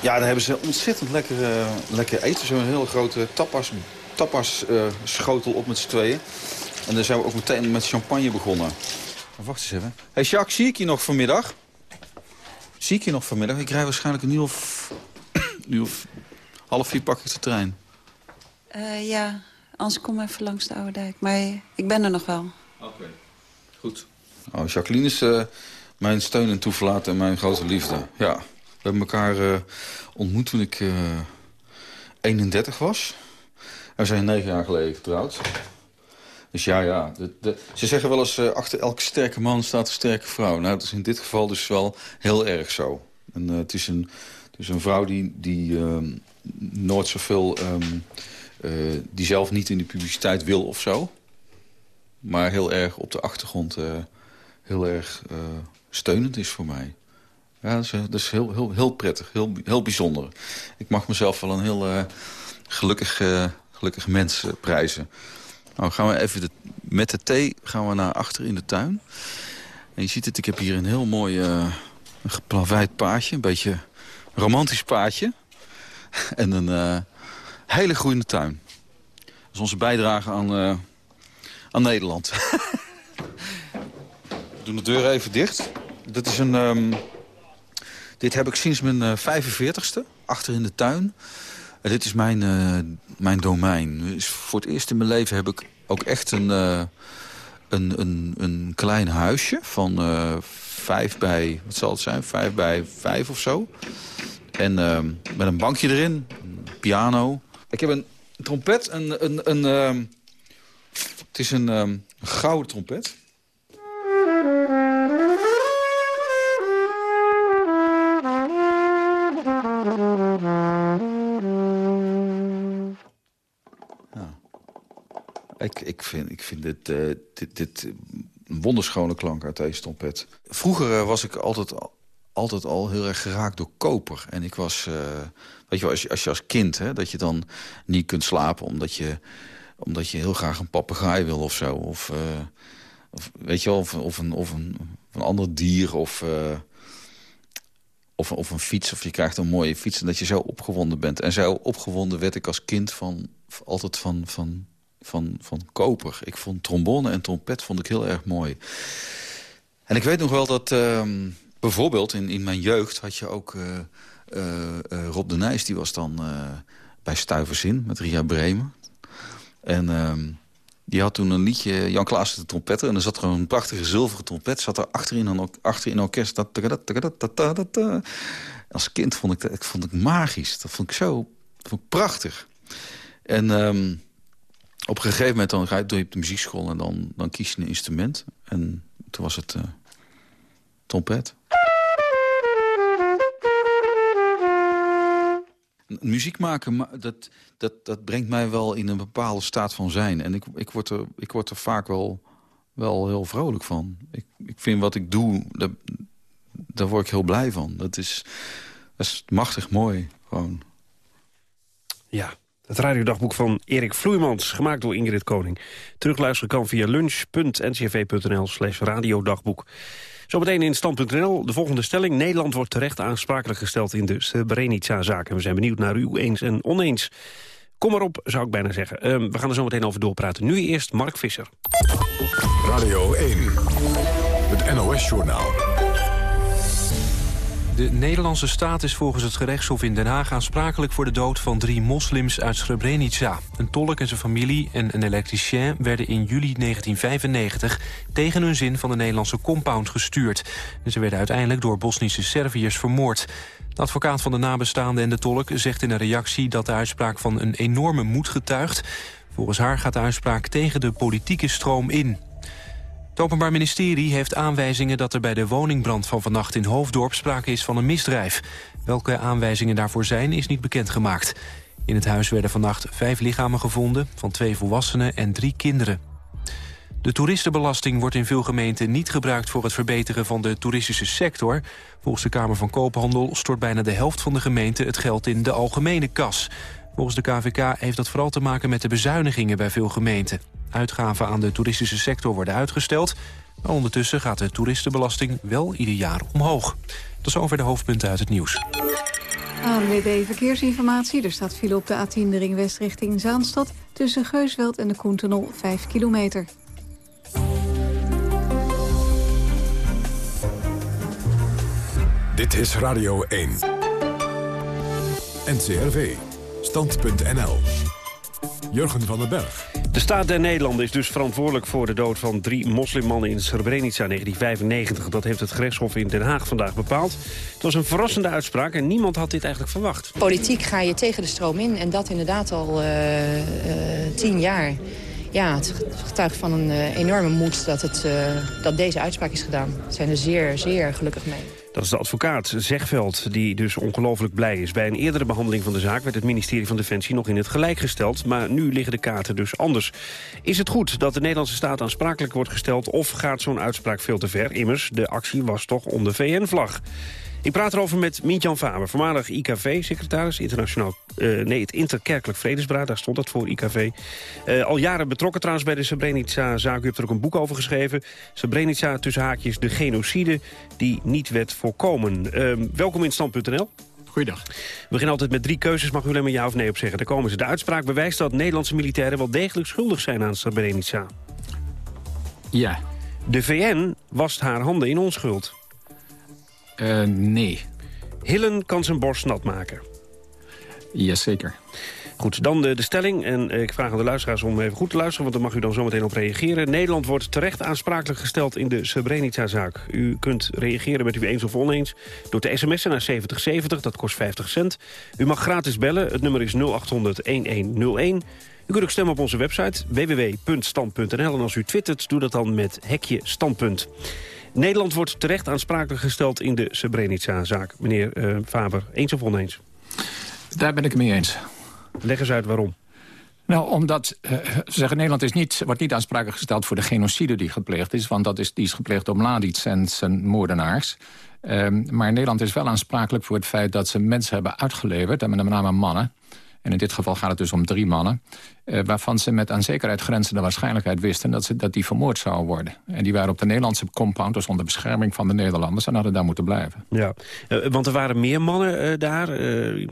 ja, daar hebben ze ontzettend lekker, uh, lekker eten. Zo'n hele grote tapas, tapas uh, schotel op met z'n tweeën. En dan zijn we ook meteen met champagne begonnen. wacht eens even. hey Jacques, zie ik je nog vanmiddag? Zie ik je nog vanmiddag? Ik rij waarschijnlijk een uur of, nu of half vier pak ik de trein. Uh, ja, Anders kom even langs de Oude Dijk. Maar ik ben er nog wel. Oké, goed. Oh, Jacqueline is uh, mijn steun en toeverlaat en mijn grote liefde. Ja, we hebben elkaar uh, ontmoet toen ik uh, eh, 31 was. we zijn negen jaar geleden getrouwd. Dus ja, ja. De, de, ze zeggen wel eens, achter elke sterke man staat een sterke vrouw. Nou, dat is in dit geval dus wel heel erg zo. En, het, is een, het is een vrouw die, die ehm, nooit zoveel... Um, uh, die zelf niet in de publiciteit wil of zo. Maar heel erg op de achtergrond uh, heel erg uh, steunend is voor mij. Ja, dat is, heel, heel, heel prettig, heel, heel bijzonder. Ik mag mezelf wel een heel gelukkig, gelukkig mens prijzen. Nou, gaan we even met de thee gaan we naar achter in de tuin. En je ziet het, ik heb hier een heel mooi uh, geplaveid paadje. Een beetje romantisch paadje. en een, hele groeiende tuin. Dat is onze bijdrage aan, uh, aan Nederland. We doen de deur even dicht. Dit is een... Um, dit heb ik sinds mijn uh, 45ste, achter in de tuin. Uh, dit is mijn, uh, mijn domein. Dus voor het eerst in mijn leven heb ik ook echt een, een, een, een klein huisje van uh, vijf bij, wat zal het zijn, vijf bij vijf of zo. En uh, met een bankje erin, een piano. Ik heb een trompet, een, een, een, uh, het is een, een gouden trompet. Ik, ik, vind, ik vind dit, uh, dit, dit een wonderschone klank uit deze trompet. Vroeger uh, was ik altijd, altijd al heel erg geraakt door koper. En ik was, uh, weet je wel, als je als, kind, hè, dat je dan niet kunt slapen... omdat je, omdat je heel graag een papegaai wil of zo. Of, of weet je wel, of, of, een, of, een, of een ander dier of... Of, of, een fiets, of je krijgt een mooie fiets... en dat je zo opgewonden bent. En zo opgewonden werd ik als kind van, altijd van, van van, van koper. Ik vond trombone en trompet vond ik heel erg mooi. En ik weet nog wel dat uh, bijvoorbeeld in, in mijn jeugd had je ook uh, Rob de Nijs. Die was dan bij Stuiverzin met Ria Bremen. En ehm, die had toen een liedje, Jan Klaas de trompetter. En er zat er een prachtige zilveren trompet. Zat er achterin een, achterin een orkest. Dat, Als kind vond ik dat vond ik magisch. Dat vond ik zo vond ik prachtig. En... Um, op een gegeven moment dan ga je, doe je op de muziekschool en dan, dan kies je een instrument. En toen was het trompet. Muziek maken, dat, dat, dat brengt mij wel in een bepaalde staat van zijn. En ik, ik, word, er, ik word er vaak wel, wel heel vrolijk van. Ik, ik vind wat ik doe, daar, daar word ik heel blij van. Dat is, dat is machtig mooi, gewoon. Ja, het radiodagboek van Erik Vloeimans, gemaakt door Ingrid Koning. Terugluisteren kan via lunch.ncv.nl slash radiodagboek. Zometeen in stand.nl de volgende stelling. Nederland wordt terecht aansprakelijk gesteld in de Srebrenica-zaak. We zijn benieuwd naar u eens en oneens. Kom maar op, zou ik bijna zeggen. Uh, we gaan er zo meteen over doorpraten. Nu eerst Mark Visser. Radio 1, het NOS-journaal. De Nederlandse staat is volgens het gerechtshof in Den Haag aansprakelijk voor de dood van drie moslims uit Srebrenica. Een tolk en zijn familie en een elektricien werden in juli 1995 tegen hun zin van de Nederlandse compound gestuurd. En ze werden uiteindelijk door Bosnische Serviërs vermoord. De advocaat van de nabestaanden en de tolk zegt in een reactie dat de uitspraak van een enorme moed getuigt. Volgens haar gaat de uitspraak tegen de politieke stroom in. Het Openbaar Ministerie heeft aanwijzingen dat er bij de woningbrand van vannacht in Hoofddorp sprake is van een misdrijf. Welke aanwijzingen daarvoor zijn is niet bekendgemaakt. In het huis werden vannacht vijf lichamen gevonden, van twee volwassenen en drie kinderen. De toeristenbelasting wordt in veel gemeenten niet gebruikt voor het verbeteren van de toeristische sector. Volgens de Kamer van Koophandel stort bijna de helft van de gemeente het geld in de algemene kas. Volgens de KVK heeft dat vooral te maken met de bezuinigingen bij veel gemeenten. Uitgaven aan de toeristische sector worden uitgesteld. Maar ondertussen gaat de toeristenbelasting wel ieder jaar omhoog. Tot zover de hoofdpunten uit het nieuws. ANWB Verkeersinformatie. Er staat file op de A10 de ring west richting Zaanstad... tussen Geusveld en de Koentunnel 5 kilometer. Dit is Radio 1. NCRV. Stand.nl. Jurgen van den Berg. De staat der Nederlanden is dus verantwoordelijk voor de dood van drie moslimmannen in Srebrenica 1995. Dat heeft het gerechtshof in Den Haag vandaag bepaald. Het was een verrassende uitspraak en niemand had dit eigenlijk verwacht. Politiek ga je tegen de stroom in en dat inderdaad al uh, uh, tien jaar. Ja, het getuigt van een uh, enorme moed dat, het, dat deze uitspraak is gedaan. We zijn er zeer, zeer gelukkig mee. Dat is de advocaat Zegveld, die dus ongelooflijk blij is. Bij een eerdere behandeling van de zaak werd het ministerie van Defensie nog in het gelijk gesteld. Maar nu liggen de kaarten dus anders. Is het goed dat de Nederlandse staat aansprakelijk wordt gesteld... of gaat zo'n uitspraak veel te ver? Immers, de actie was toch onder VN-vlag. Ik praat erover met Mientjan Faber, voormalig IKV-secretaris... internationaal, uh, nee, het Interkerkelijk Vredesberaad, daar stond dat voor, IKV. Uh, al jaren betrokken trouwens bij de Srebrenica-zaak. U hebt er ook een boek over geschreven. Srebrenica, tussen haakjes, de genocide die niet werd voorkomen. Uh, welkom in Stand.nl. Goeiedag. We beginnen altijd met drie keuzes, mag u alleen maar ja of nee op zeggen. Daar komen ze. De uitspraak bewijst dat Nederlandse militairen wel degelijk schuldig zijn aan Srebrenica. Ja. De VN wast haar handen in onschuld. Uh, nee. Hillen kan zijn borst nat maken. Jazeker. Goed, dan de, de stelling. En ik vraag aan de luisteraars om even goed te luisteren... want dan mag u dan zometeen op reageren. Nederland wordt terecht aansprakelijk gesteld in de Srebrenica-zaak. U kunt reageren met u eens of oneens door te sms'en naar 7070. Dat kost 50 cent. U mag gratis bellen. Het nummer is 0800-1101. U kunt ook stemmen op onze website www.stand.nl. En als u twittert, doe dat dan met hekje standpunt. Nederland wordt terecht aansprakelijk gesteld in de Srebrenica-zaak. Meneer uh, Faber, eens of oneens? Daar ben ik het mee eens. Leg eens uit waarom. Nou, omdat uh, zeggen, Nederland is niet, wordt niet aansprakelijk gesteld voor de genocide die gepleegd is. Want dat is, die is gepleegd door Mladic en zijn moordenaars. Um, maar Nederland is wel aansprakelijk voor het feit dat ze mensen hebben uitgeleverd. En met name mannen. En in dit geval gaat het dus om drie mannen... Uh, waarvan ze met aan zekerheid grenzende waarschijnlijkheid wisten... Dat, ze, dat die vermoord zouden worden. En die waren op de Nederlandse compound... dus onder bescherming van de Nederlanders... en hadden daar moeten blijven. Ja, uh, want er waren meer mannen uh, daar.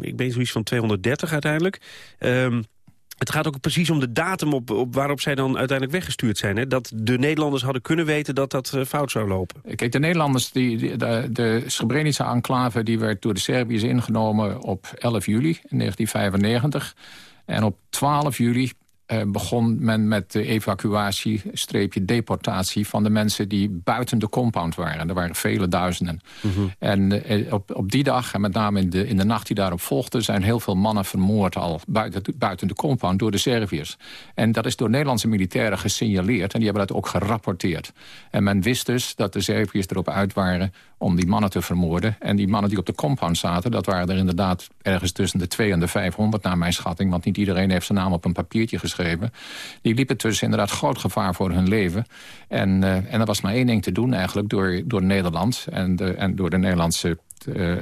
ik ben zoiets van 230 uiteindelijk. Ehm, het gaat ook precies om de datum op, op waarop zij dan uiteindelijk weggestuurd zijn. Hè? Dat de Nederlanders hadden kunnen weten dat dat uh, fout zou lopen. Kijk, de Nederlanders, die, die de, de Srebrenica-enclave... die werd door de Serviërs ingenomen op 11 juli 1995. En op 12 juli uh, begon men met de evacuatie, streepje deportatie... van de mensen die buiten de compound waren. Er waren vele duizenden. Mm -hmm. En uh, op, op die dag, en met name in de, in de nacht die daarop volgde... zijn heel veel mannen vermoord al buiten, buiten de compound door de Serviërs. En dat is door Nederlandse militairen gesignaleerd... en die hebben dat ook gerapporteerd. En men wist dus dat de Serviërs erop uit waren om die mannen te vermoorden. En die mannen die op de compound zaten... dat waren er inderdaad ergens tussen de 2 en de 500 naar mijn schatting... want niet iedereen heeft zijn naam op een papiertje geschreven. Die liepen dus inderdaad groot gevaar voor hun leven. En, uh, en er was maar één ding te doen eigenlijk door, door Nederland... en, de, en door de Nederlandse uh,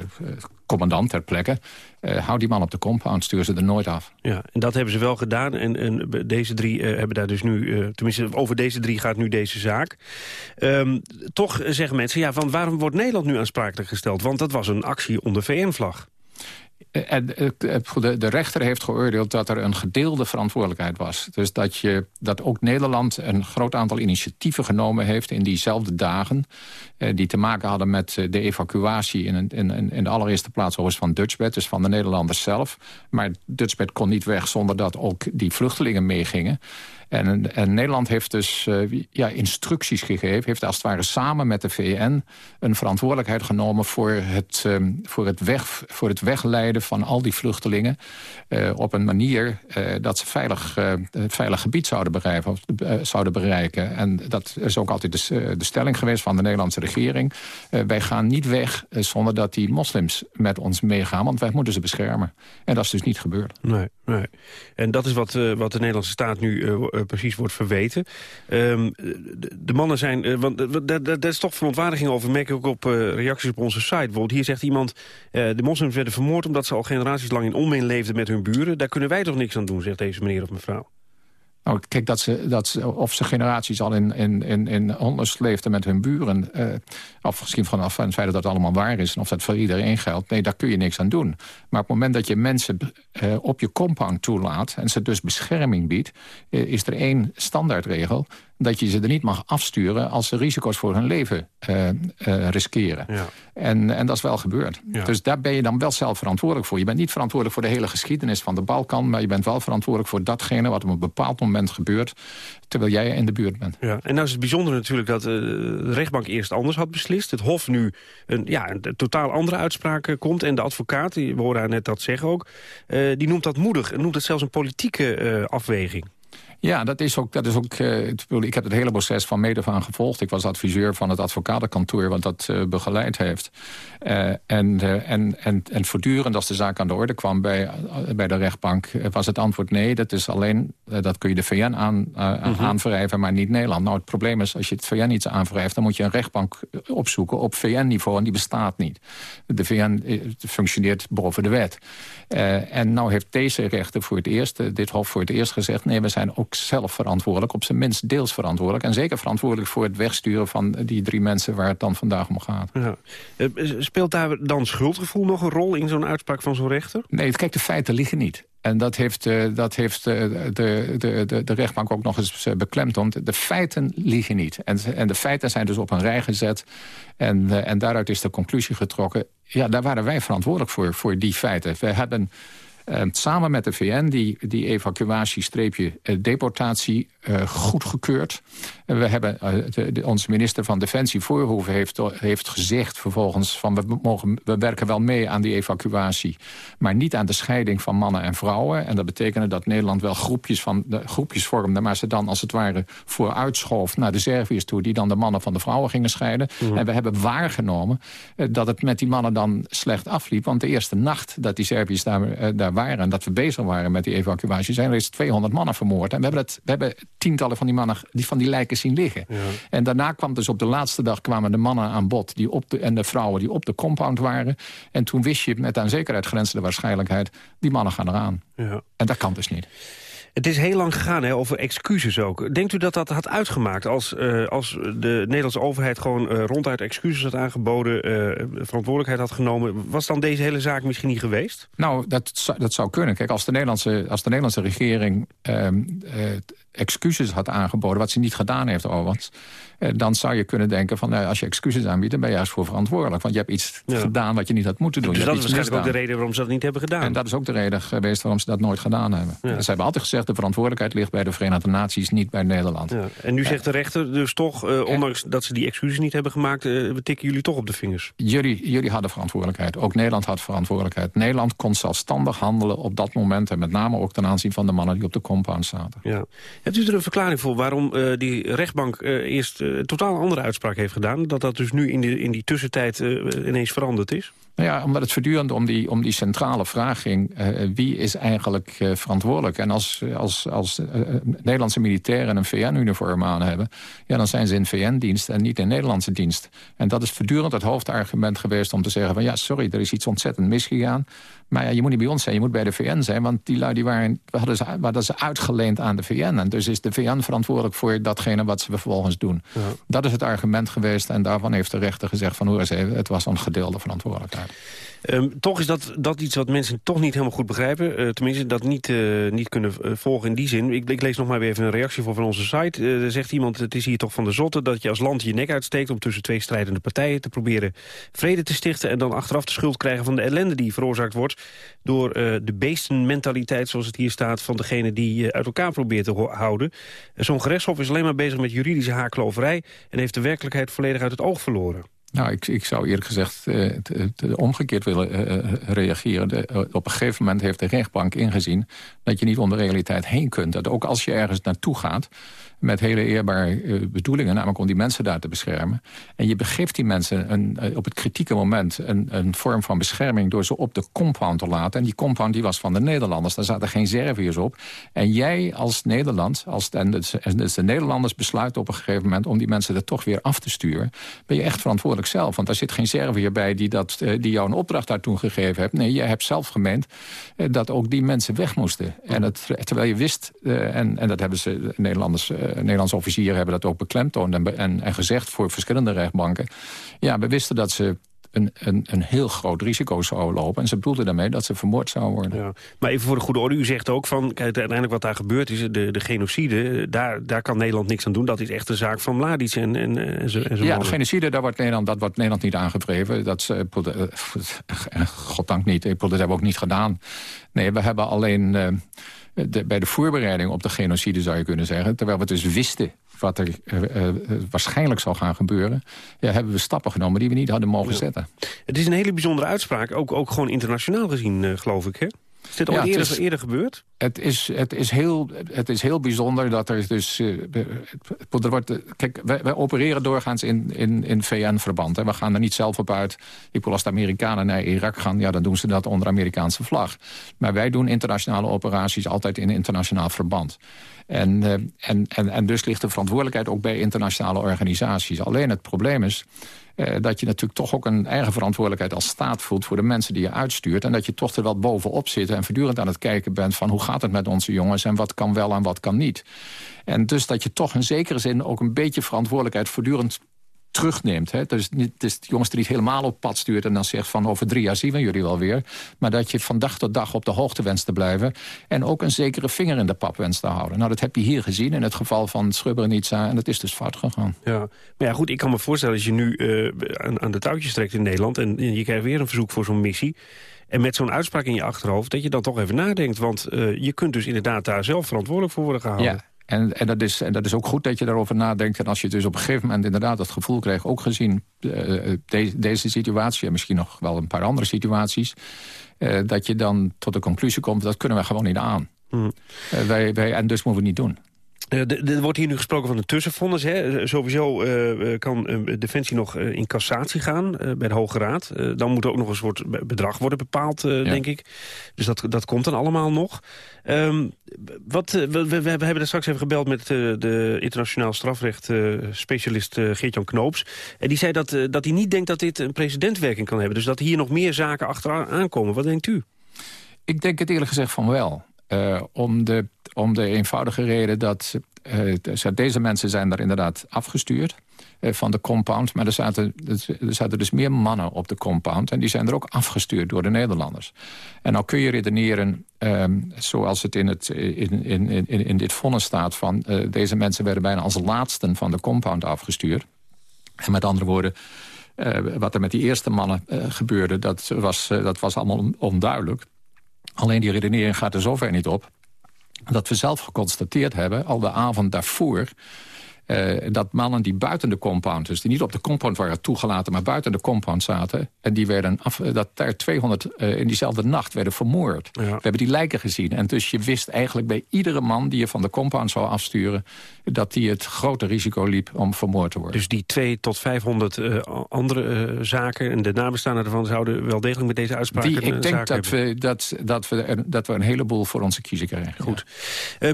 commandant ter plekke. Uh, hou die man op de compound, stuur ze er nooit af. Ja, en dat hebben ze wel gedaan. En, en deze drie hebben daar dus nu... Tenminste, over deze drie gaat nu deze zaak. Um, toch zeggen mensen, ja, van waarom wordt Nederland nu aansprakelijk gesteld? Want dat was een actie onder VN-vlag. En de, de rechter heeft geoordeeld dat er een gedeelde verantwoordelijkheid was. Dus dat, je, dat ook Nederland een groot aantal initiatieven genomen heeft... in diezelfde dagen die te maken hadden met de evacuatie... in, in, in de allereerste plaats overigens van Dutchbed, dus van de Nederlanders zelf. Maar Dutchbed kon niet weg zonder dat ook die vluchtelingen meegingen. En, en, Nederland heeft dus uh, ja, instructies gegeven... heeft als het ware samen met de VN een verantwoordelijkheid genomen... voor het, um, voor het, weg, voor het wegleiden van al die vluchtelingen... Uh, op een manier uh, dat ze veilig, veilig gebied zouden, bereiken, zouden bereiken. En dat is ook altijd de, de stelling geweest van de Nederlandse regering. wij gaan niet weg zonder dat die moslims met ons meegaan... want wij moeten ze beschermen. En dat is dus niet gebeurd. Nee, nee. En dat is wat, wat de Nederlandse staat nu uh, precies wordt verweten. Um, de, mannen zijn... Uh, want daar is toch verontwaardiging over. merk ik ook op reacties op onze site. Bijvoorbeeld hier zegt iemand... de moslims werden vermoord omdat ze al generaties lang in onmin leefden met hun buren. Daar kunnen wij toch niks aan doen, zegt deze meneer of mevrouw. Nou, kijk, dat ze, dat ze, of ze generaties al in, in, in, in onrust leefden met hun buren... Uh, of misschien vanaf het feit dat dat allemaal waar is... en of dat voor iedereen geldt, nee, daar kun je niks aan doen. Maar op het moment dat je mensen uh, op je compound toelaat... en ze dus bescherming biedt, uh, is er één standaardregel dat je ze er niet mag afsturen als ze risico's voor hun leven uh, uh, riskeren. Ja. En, en dat is wel gebeurd. Ja. Dus daar ben je dan wel zelf verantwoordelijk voor. Je bent niet verantwoordelijk voor de hele geschiedenis van de Balkan... maar je bent wel verantwoordelijk voor datgene wat op een bepaald moment gebeurt... terwijl jij in de buurt bent. Ja. En nou is het bijzondere natuurlijk dat uh, de rechtbank eerst anders had beslist. Het Hof nu een, ja, een totaal andere uitspraak komt. En de advocaat, die, we hoorden haar net dat zeggen ook... die noemt dat moedig en noemt het zelfs een politieke afweging. Ja, dat is ook. Dat is ook uh, ik heb het hele proces van mede van gevolgd. Ik was adviseur van het advocatenkantoor wat dat uh, begeleid heeft. Uh, en, en, en, en voortdurend als de zaak aan de orde kwam bij, bij de rechtbank... was het antwoord nee, dat is alleen dat kun je de VN aan, mm -hmm. aanwrijven, maar niet Nederland. Nou, het probleem is, als je het VN iets aanwrijft... dan moet je een rechtbank opzoeken op VN-niveau en die bestaat niet. De VN functioneert boven de wet. en nou heeft deze rechter voor het eerst, dit hof voor het eerst gezegd... nee, we zijn ook zelf verantwoordelijk, op zijn minst deels verantwoordelijk... en zeker verantwoordelijk voor het wegsturen van die drie mensen... waar het dan vandaag om gaat. Ja. Speelt daar dan schuldgevoel nog een rol in zo'n uitspraak van zo'n rechter? Nee, kijk, de feiten liggen niet. En dat heeft, uh, dat heeft de, de, de, de rechtbank ook nog eens beklemtoond. De feiten liegen niet. En, en de feiten zijn dus op een rij gezet. En, en daaruit is de conclusie getrokken... ja, daar waren wij verantwoordelijk voor, voor die feiten. We hebben samen met de VN die, die evacuatie-deportatie uh, goedgekeurd. Uh, we hebben, de, de, onze minister van Defensie Voorhoeven heeft, heeft gezegd vervolgens... van we, mogen, we werken wel mee aan die evacuatie... maar niet aan de scheiding van mannen en vrouwen. En dat betekende dat Nederland wel groepjes, van, de, groepjes vormde... maar ze dan als het ware vooruitschoof naar de Serviërs toe... die dan de mannen van de vrouwen gingen scheiden. Mhm. En we hebben waargenomen dat het met die mannen dan slecht afliep. Want de eerste nacht dat die Serviërs daar, daar waren... en dat we bezig waren met die evacuatie... zijn er eens 200 mannen vermoord. En we hebben, het, we hebben tientallen van die mannen die van die lijken zien liggen. Ja. En daarna kwam dus op de laatste dag kwamen de mannen aan bod... Die op de, en de vrouwen die op de compound waren. En toen wist je met aan zekerheid grenzende waarschijnlijkheid... die mannen gaan eraan. Ja. En dat kan dus niet. Het is heel lang gegaan hè, over excuses ook. Denkt u dat dat had uitgemaakt als, uh, als de Nederlandse overheid... gewoon uh, ronduit excuses had aangeboden, uh, verantwoordelijkheid had genomen... was dan deze hele zaak misschien niet geweest? Nou, dat, dat zou kunnen. Kijk, als de Nederlandse, als de Nederlandse regering ehm, excuses had aangeboden... wat ze niet gedaan heeft overigens... Eh, dan zou je kunnen denken van als je excuses aanbiedt... dan ben je juist voor verantwoordelijk. Want je hebt iets gedaan wat je niet had moeten doen. Dus dat is waarschijnlijk ook de reden waarom ze dat niet hebben gedaan. En dat is ook de reden geweest waarom ze dat nooit gedaan hebben. Ze hebben altijd gezegd de verantwoordelijkheid ligt bij de Verenigde Naties... niet bij Nederland. Ja. En nu zegt de rechter dus toch, eh, ondanks dat ze die excuses niet hebben gemaakt... Eh, we tikken jullie toch op de vingers. Jullie, jullie hadden verantwoordelijkheid. Ook Nederland had verantwoordelijkheid. Nederland kon zelfstandig handelen op dat moment... en met name ook ten aanzien van de mannen die op de compound zaten. Ja. Hebt u er een verklaring voor waarom uh, die rechtbank eerst totaal andere uitspraak heeft gedaan... dat dat dus nu in, in die tussentijd uh, ineens veranderd is? Nou ja, omdat het voortdurend om die, om die centrale vraag ging... Uh, wie is eigenlijk uh, verantwoordelijk? En als, als, als uh, Nederlandse militairen een VN-uniform aan hebben... Ja, dan zijn ze in VN-dienst en niet in Nederlandse dienst. En dat is voortdurend het hoofdargument geweest om te zeggen... van ja, sorry, er is iets ontzettend misgegaan. Maar ja, je moet niet bij ons zijn, je moet bij de VN zijn... want die lui die waren, hadden, ze, hadden ze uitgeleend aan de VN. En dus is de VN verantwoordelijk voor datgene wat ze vervolgens doen. Ja. Dat is het argument geweest en daarvan heeft de rechter gezegd... van hoor eens even, het was een gedeelde verantwoordelijkheid. Um, toch is dat, dat iets wat mensen toch niet helemaal goed begrijpen. Uh, tenminste, dat niet, uh, niet kunnen uh, volgen in die zin. Ik, ik, lees nog maar weer even een reactie voor van onze site. er zegt iemand, het is hier toch van de zotte... dat je als land je nek uitsteekt om tussen twee strijdende partijen... te proberen vrede te stichten... en dan achteraf de schuld krijgen van de ellende die veroorzaakt wordt... door de beestenmentaliteit, zoals het hier staat... van degene die uit elkaar probeert te houden. Zo'n gerechtshof is alleen maar bezig met juridische haarkloverij... en heeft de werkelijkheid volledig uit het oog verloren. Nou, ik, ik zou eerlijk gezegd uh, omgekeerd willen uh, reageren. De, op een gegeven moment heeft de rechtbank ingezien... dat je niet om de realiteit heen kunt. Dat ook als je ergens naartoe gaat met hele eerbare uh, bedoelingen, namelijk om die mensen daar te beschermen. En je begeeft die mensen een, uh, op het kritieke moment een, een, vorm van bescherming door ze op de compound te laten. En die compound die was van de Nederlanders, daar zaten geen Serviërs op. En jij als Nederland, als en dus, de Nederlanders besluiten op een gegeven moment om die mensen er toch weer af te sturen, ben je echt verantwoordelijk zelf. Want daar zit geen Serviër bij die, dat, uh, die jou een opdracht daartoe gegeven hebt. Nee, jij hebt zelf gemeend dat ook die mensen weg moesten. En het, terwijl je wist, en, en dat hebben ze Nederlanders Nederlandse officieren hebben dat ook beklemtoond en, en, en gezegd voor verschillende rechtbanken. Ja, we wisten dat ze een, een, een heel groot risico zou lopen. En ze bedoelden daarmee dat ze vermoord zouden worden. Ja. Maar even voor de goede orde, u zegt ook van... Kijk, uiteindelijk wat daar gebeurd is, de, de genocide... Daar, daar kan Nederland niks aan doen. Dat is echt de zaak van Mladic en, en, en zo en Ja, de genocide, daar wordt Nederland, dat wordt Nederland niet aangedreven. Dat, uh, goddank niet. Dat hebben we ook niet gedaan. Nee, we hebben alleen... Uh, de, bij de voorbereiding op de genocide zou je kunnen zeggen... terwijl we dus wisten wat er uh, uh, waarschijnlijk zou gaan gebeuren... Ja, hebben we stappen genomen die we niet hadden mogen zetten. Het is een hele bijzondere uitspraak, ook, ook gewoon internationaal gezien, uh, geloof ik, hè? Is dit al eerder, is, eerder gebeurd? Het is, het, is heel, het is heel bijzonder dat er dus... Uh, er wordt, kijk, wij, wij, opereren doorgaans in, in, in VN-verband. We gaan er niet zelf op uit. Ik als de Amerikanen naar Irak gaan... ja, dan doen ze dat onder Amerikaanse vlag. Maar wij doen internationale operaties altijd in internationaal verband. En, uh, en, en, en dus ligt de verantwoordelijkheid ook bij internationale organisaties. Alleen het probleem is dat je natuurlijk toch ook een eigen verantwoordelijkheid als staat voelt... voor de mensen die je uitstuurt. En dat je toch er wel bovenop zit en voortdurend aan het kijken bent... van hoe gaat het met onze jongens en wat kan wel en wat kan niet. En dus dat je toch in zekere zin ook een beetje verantwoordelijkheid voortdurend terugneemt. Hè. Dus, niet, dus de jongens er niet helemaal op pad stuurt... en dan zegt van over drie jaar zien we jullie wel weer. Maar dat je van dag tot dag op de hoogte wenst te blijven... en ook een zekere vinger in de pap wenst te houden. Nou, dat heb je hier gezien in het geval van Srebrenica... en dat is dus fout gegaan. Ja, maar ja, goed, ik kan me voorstellen als je nu uh, aan, aan, de touwtjes trekt in Nederland... en, en je krijgt weer een verzoek voor zo'n missie... En met zo'n uitspraak in je achterhoofd, dat je dan toch even nadenkt. Want uh, je kunt dus inderdaad daar zelf verantwoordelijk voor worden gehouden. Ja. En, en, dat is, en dat is ook goed dat je daarover nadenkt. En als je dus op een gegeven moment inderdaad het gevoel krijgt... ook gezien uh, de, deze situatie en misschien nog wel een paar andere situaties... Uh, dat je dan tot de conclusie komt, dat kunnen we gewoon niet aan. Hmm. wij, wij, en dus moeten we het niet doen. Uh, er wordt hier nu gesproken van een tussenvonnis. Hè. Eh, sowieso uh, kan Defensie nog in cassatie gaan bij de Hoge Raad. dan moet er ook nog een soort bedrag worden bepaald, denk ik. Dus dat, dat komt dan allemaal nog. Um, wat, we, we, we, hebben er straks even gebeld met de internationaal strafrecht specialist Geert-Jan Knoops. En die zei dat, dat hij niet denkt dat dit een precedentwerking kan hebben. Dus dat hier nog meer zaken achteraan aankomen. Wat denkt u? Ik denk het eerlijk gezegd van wel. Om, de, om de eenvoudige reden dat uh, deze mensen zijn daar inderdaad afgestuurd uh, van de compound. Maar er zaten, er zaten dus meer mannen op de compound. En die zijn er ook afgestuurd door de Nederlanders. En nou kun je redeneren, um, zoals het in, het, in, in, in, in dit vonnis staat... van deze mensen werden bijna als laatsten van de compound afgestuurd. En met andere woorden... wat er met die eerste mannen gebeurde, dat was, dat was allemaal onduidelijk. Alleen die redenering gaat er zover niet op... dat we zelf geconstateerd hebben, al de avond daarvoor... Uh, dat mannen die buiten de compound, dus die niet op de compound waren toegelaten... maar buiten de compound zaten, en die werden af, eh, dat daar 200 uh, eh, in diezelfde nacht werden vermoord. We hebben die lijken gezien. En dus je wist eigenlijk bij iedere man die je van de compound zou afsturen... dat die het grote risico liep om vermoord te worden. Dus die 2 tot 500 uh, andere zaken en de nabestaanden ervan... zouden wel degelijk met deze uitspraken die, Ik denk dat we, dat, dat, we, dat we een heleboel voor onze kiezer krijgen. Goed.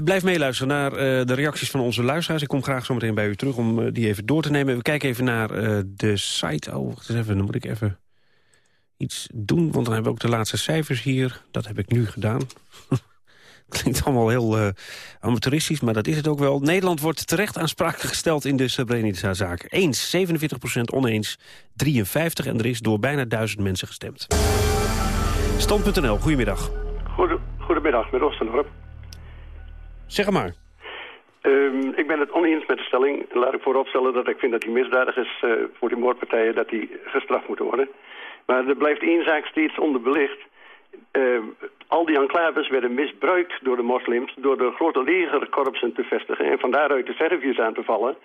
blijf meeluisteren naar de reacties van onze luisteraars. Ik kom graag zo meteen bij u terug om eh, die even door te nemen. We kijken even naar de site. Oh, wacht eens even, dan moet ik even iets doen. Want dan hebben we ook de laatste cijfers hier. Dat heb ik nu gedaan. Klinkt allemaal heel uh, amateuristisch, maar dat is het ook wel. Nederland wordt terecht aansprakelijk gesteld in de Srebrenica-zaak. Eens 47% oneens 53 en er is door bijna duizend mensen gestemd. Stand.nl, goedemiddag. goedemiddag, met Oostendorp. Zeg maar. Um, ik ben het oneens met de stelling. Laat ik vooropstellen dat ik vind dat die misdadigers uh, voor die moordpartijen dat die gestraft moeten worden. Maar er blijft één zaak steeds onderbelicht. Uh, al die enclaves werden misbruikt door de moslims... door de grote legerkorpsen te vestigen... en van daaruit de Serviërs aan te vallen.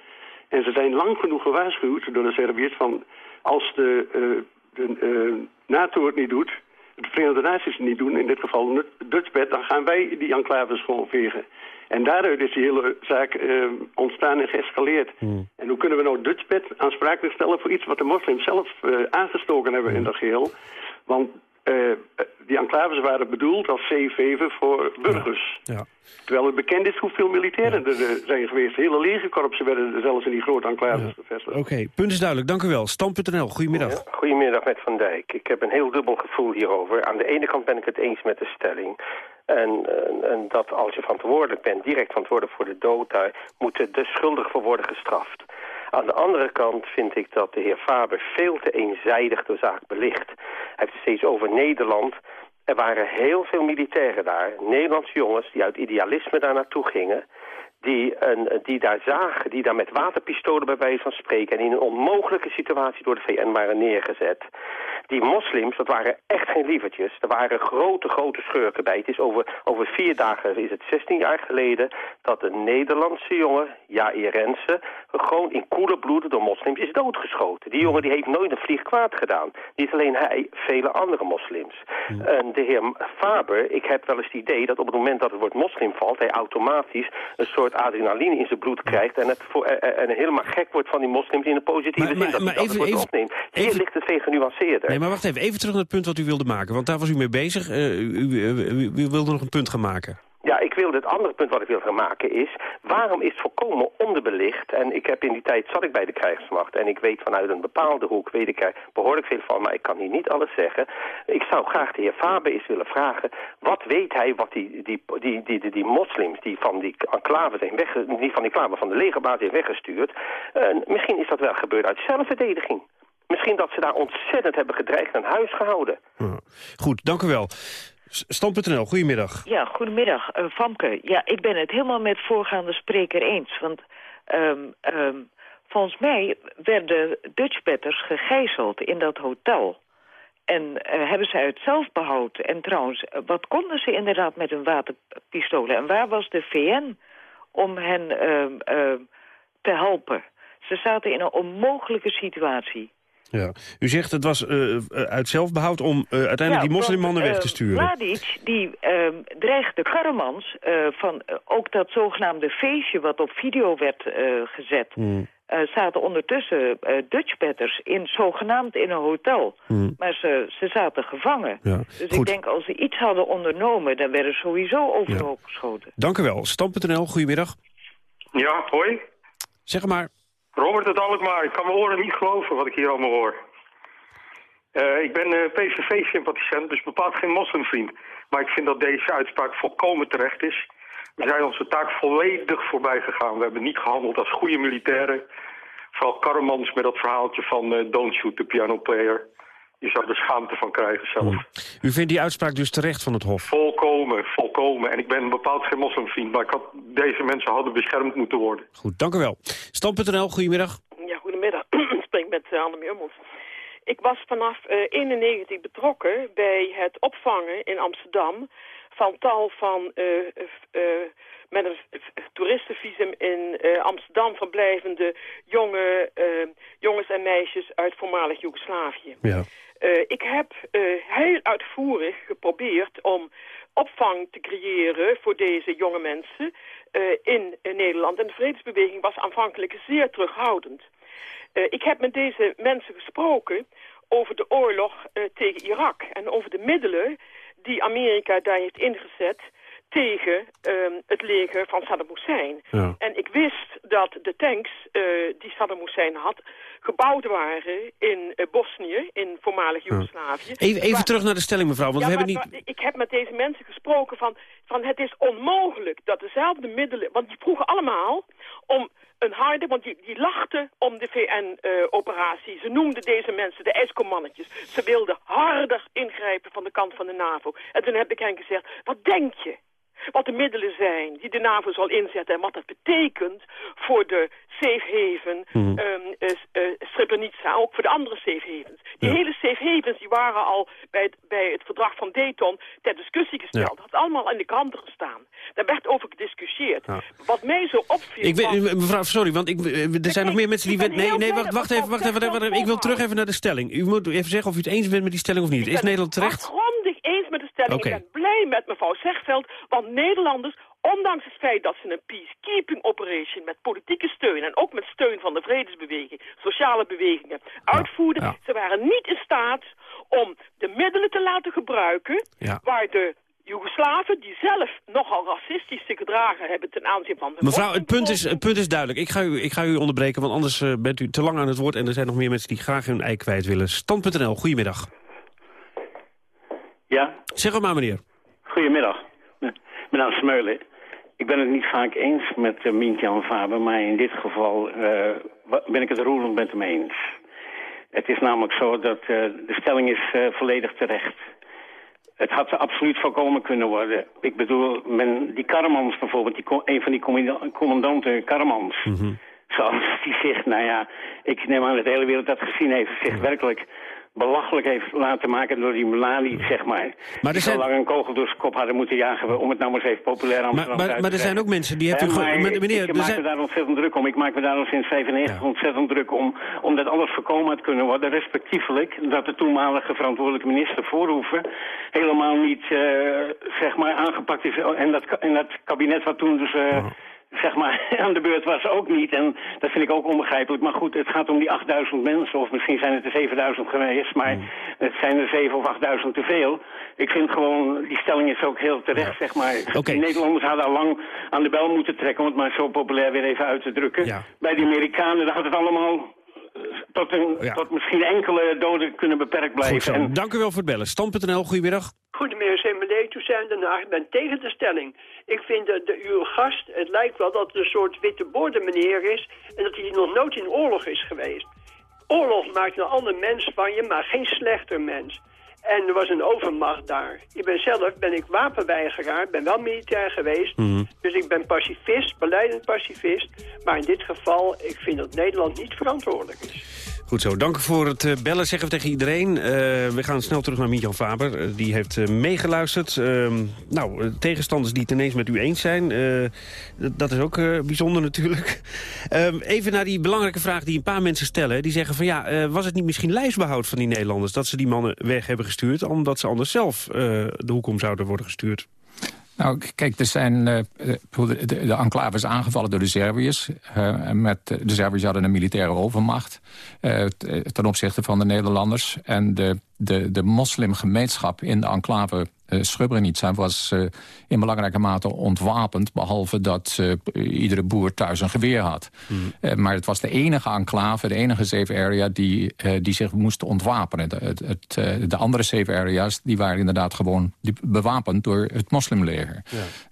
En ze zijn lang genoeg gewaarschuwd door de Serviërs van... als de, uh, de NATO het niet doet, de Verenigde Naties het niet doen... in dit geval het Dutchbed, dan gaan wij die enclaves gewoon vegen. En daaruit is die hele zaak uh, ontstaan en geëscaleerd. Hmm. En hoe kunnen we nou Dutchbed aansprakelijk stellen voor iets wat de moslims zelf uh, aangestoken hebben in hmm. dat geheel? Want uh, die enclaves waren bedoeld als zeeveven voor burgers. Ja. Terwijl het bekend is hoeveel militairen er zijn geweest. Hele legerkorpsen werden er zelfs in die grote enclaves gevestigd. Oké, punt is duidelijk. Dank u wel. Stam.nl, goedemiddag. goedemiddag met Van Dijk. Ik heb een heel dubbel gevoel hierover. Aan de ene kant ben ik het eens met de stelling. En, en, dat als je verantwoordelijk bent, direct verantwoordelijk voor de dood... daar moeten de schuldigen voor worden gestraft. Aan de andere kant vind ik dat de heer Faber veel te eenzijdig de zaak belicht. Hij heeft het steeds over Nederland. Er waren heel veel militairen daar, Nederlandse jongens... die uit idealisme daar naartoe gingen die, een, die daar zagen, die daar met waterpistolen bij wijze van spreken... en in een onmogelijke situatie door de VN waren neergezet. Die moslims, dat waren echt geen lievertjes. Er waren grote, grote schurken bij. Het is over, over vier dagen, is het 16 jaar geleden... dat een Nederlandse jongen, Jair Rensen... gewoon in koele bloed door moslims is doodgeschoten. Die jongen die heeft nooit een vlieg kwaad gedaan. Niet alleen hij, vele andere moslims. En de heer Faber, ik heb wel eens het idee dat op het moment dat het woord moslim valt... hij automatisch een soort adrenaline in zijn bloed krijgt... en, het voor, en, helemaal gek wordt van die moslims in een positieve zin. dat maar dat even, even, opneemt. Hier ligt het veel genuanceerder. Nee, maar wacht even. Even terug naar het punt wat u wilde maken. Want daar was u mee bezig. Uh, u, u, u, wilde nog een punt gaan maken. Ja, ik, wilde, het andere punt wat ik wil gaan maken is... waarom is het volkomen onderbelicht? En ik heb in die tijd zat ik bij de krijgsmacht... en ik weet vanuit een bepaalde hoek, weet ik er behoorlijk veel van... maar ik kan hier niet alles zeggen. Ik zou graag de heer Faber eens willen vragen... wat weet hij wat die, die, die, die, die, die moslims die van die enclave zijn weg... die van die enclave van de legerbaas zijn weggestuurd... Uh, misschien is dat wel gebeurd uit zelfverdediging. Misschien dat ze daar ontzettend hebben gedreigd en huis gehouden. Goed, dank u wel. Stand.nl, goedemiddag. Ja, goedemiddag. Uh, Famke, ja, ik ben het helemaal met voorgaande spreker eens. Want um, um, volgens mij werden Dutchbatters gegijzeld in dat hotel. En uh, hebben ze uit zelfbehoud. En trouwens, wat konden ze inderdaad met hun waterpistolen? En waar was de VN om hen uh, te helpen? Ze zaten in een onmogelijke situatie. Ja. U zegt het was uh, uit zelfbehoud om uh, uiteindelijk ja, die moslimmannen weg te sturen. Mladic, die uh, dreigde Karamans van ook dat zogenaamde feestje wat op video werd gezet... Mm. zaten ondertussen Dutchbatters in zogenaamd in een hotel. Mm. Maar ze, ze zaten gevangen. Ja. Dus Goed. ik denk als ze iets hadden ondernomen, dan werden ze sowieso overhoop ja. geschoten. Dank u wel. Stam.nl, goedemiddag. Ja, hoi. Zeg maar. Robert het Alkmaar, ik kan mijn oren niet geloven wat ik hier allemaal hoor. Uh, ik ben uh, PVV-sympathisant, dus bepaald geen moslimvriend. Maar ik vind dat deze uitspraak volkomen terecht is. We zijn onze taak volledig voorbij gegaan. We hebben niet gehandeld als goede militairen. Vooral Karremans met dat verhaaltje van uh, Don't Shoot the Piano Player. Je zou er schaamte van krijgen zelf. U vindt die uitspraak dus terecht van het Hof? Volkomen, volkomen. En ik ben bepaald geen moslimvriend, maar ik had, deze mensen hadden beschermd moeten worden. Goed, dank u wel. Stam.nl, goedemiddag. Ja, goedemiddag. ik spreek met uh, Annemie Ummels. Ik was vanaf uh, 91 betrokken bij het opvangen in Amsterdam van tal van uh, uh, met een toeristenvisum in uh, Amsterdam verblijvende jonge, jongens en meisjes uit voormalig Joegoslavië. Ja. Uh, ik heb uh, heel uitvoerig geprobeerd om opvang te creëren voor deze jonge mensen uh, in, in, Nederland. En de vredesbeweging was aanvankelijk zeer terughoudend. ik heb met deze mensen gesproken over de oorlog tegen Irak en over de middelen die Amerika daar heeft ingezet tegen um, het leger van Saddam Hussein. Ja. En ik wist dat de tanks uh, die Saddam Hussein had... gebouwd waren in uh, Bosnië, in voormalig Joegoslavië. Ja. Even, even maar, terug naar de stelling, mevrouw, want ja, we hebben maar, niet... Ik heb met deze mensen gesproken van, van het is onmogelijk dat dezelfde middelen... want die vroegen allemaal om een harde, want die, die lachten om de VN-operatie. Uh, Ze noemden deze mensen de ijskomannetjes. Ze wilden harder ingrijpen van de kant van de NAVO. En toen heb ik hen gezegd, wat denk je? Wat de middelen zijn die de NAVO zal inzetten... en wat dat betekent voor de safe haven, mm. um, uh, uh, Srebrenica, ook voor de andere safe havens. Die ja. hele safe havens die waren al bij het, bij het verdrag van Dayton ter discussie gesteld. Dat had allemaal in de kranten gestaan. Daar werd over gediscussieerd. Ja. Wat mij zo opviel... Ik weet, mevrouw, sorry, want ik, er zijn nog meer mensen die... Nee, nee, wacht, wacht even, wacht even, wacht even. Ik wil terug even naar de stelling. U moet even zeggen of u het eens bent met die stelling of niet. Is Nederland terecht? grondig Okay. Ik ben blij met mevrouw Zegveld, want Nederlanders ondanks het feit dat ze een peacekeeping operation met politieke steun en ook met steun van de vredesbeweging, sociale bewegingen, uitvoerden, ja. ze waren niet in staat om de middelen te laten gebruiken ja. waar de Joegoslaven die zelf nogal racistisch zich gedragen hebben ten aanzien van de... Mevrouw, het punt, is, het punt is duidelijk. Ik ga, u, ik ga u onderbreken, want anders uh, bent u te lang aan het woord... en er zijn nog meer mensen die graag hun ei kwijt willen. Stand.nl, goedemiddag. Ja? Zeg maar, meneer. Goedemiddag. Mijn naam is Smeulen. Ik ben het niet vaak eens met uh, Mientjan Faber, maar in dit geval uh, ben ik het roerend met hem eens. Het is namelijk zo dat uh, de stelling is volledig terecht. Het had absoluut voorkomen kunnen worden. Ik bedoel, men, die Karremans bijvoorbeeld, die, een van die commandanten Karremans... Mm -hmm. zoals die zich, nou ja, ik neem aan dat de hele wereld dat gezien heeft... zich ja. werkelijk belachelijk heeft laten maken door die Melali, zeg maar. Maar er zijn... lang een kogel door zijn kop hadden moeten jagen... om het nou maar eens even populair Amsterdam Maar, maar, maar er zijn ook mensen die hebben... Ja, meneer, ik, ik maak zijn... me daar ontzettend druk om. Ik maak me daar al sinds 95 ja. ontzettend druk om... omdat alles voorkomen had kunnen worden. Respectievelijk dat de toenmalige verantwoordelijke minister Voorhoeven... helemaal niet, uh, zeg maar, aangepakt is. En dat, en dat kabinet wat toen dus... Uh, zeg maar, aan de beurt was ook niet. En dat vind ik ook onbegrijpelijk. Maar goed, het gaat om die 8000 mensen, of misschien zijn het er 7000 geweest. Maar Mm. het zijn er 7 of 8000 te veel. Ik vind gewoon, die stelling is ook heel terecht, zeg maar. De Nederlanders hadden al lang aan de bel moeten trekken, om het maar zo populair weer even uit te drukken. Bij de Amerikanen, daar had het allemaal eh, tot, een, tot misschien enkele doden kunnen beperkt blijven. Goed zo. En Dank u wel voor het bellen. Stand.nl, goedemiddag. Goedemiddag, zijn Toussaint Den Haag. Ik ben tegen de stelling. Ik vind dat de, uw gast, het lijkt wel dat het een soort witte borden meneer is... en dat hij nog nooit in oorlog is geweest. Oorlog maakt een ander mens van je, maar geen slechter mens. En er was een overmacht daar. Ik ben zelf ben ik wapenweigeraar, ben wel militair geweest. Dus ik ben pacifist, beleidend pacifist. Maar in dit geval, ik vind dat Nederland niet verantwoordelijk is. Goed zo, dank voor het eh, bellen, zeggen we tegen iedereen. Eh, we gaan snel terug naar Mietjan Faber. Eh, die heeft meegeluisterd. Ehm, nou, tegenstanders die het ineens met u eens zijn. dat is ook bijzonder natuurlijk. Ehm, even naar die belangrijke vraag die een paar mensen stellen. Die zeggen van ja, was het niet misschien lijstbehoud van die Nederlanders... dat ze die mannen weg hebben gestuurd... omdat ze anders zelf de hoek om zouden worden gestuurd? Nou, kijk, er zijn, eh, de, de, de enclave is aangevallen door de Serviërs. eh, met, de Serviërs hadden een militaire overmacht eh, ten opzichte van de Nederlanders. En de, de, de moslimgemeenschap in de enclave eh Srebrenica was eh, in belangrijke mate ontwapend... behalve dat eh, iedere boer thuis een geweer had. Eh, maar het was de enige enclave, de enige safe area... die, die zich moest ontwapenen. De, het, het, de andere safe areas die waren inderdaad gewoon bewapend door het moslimleger.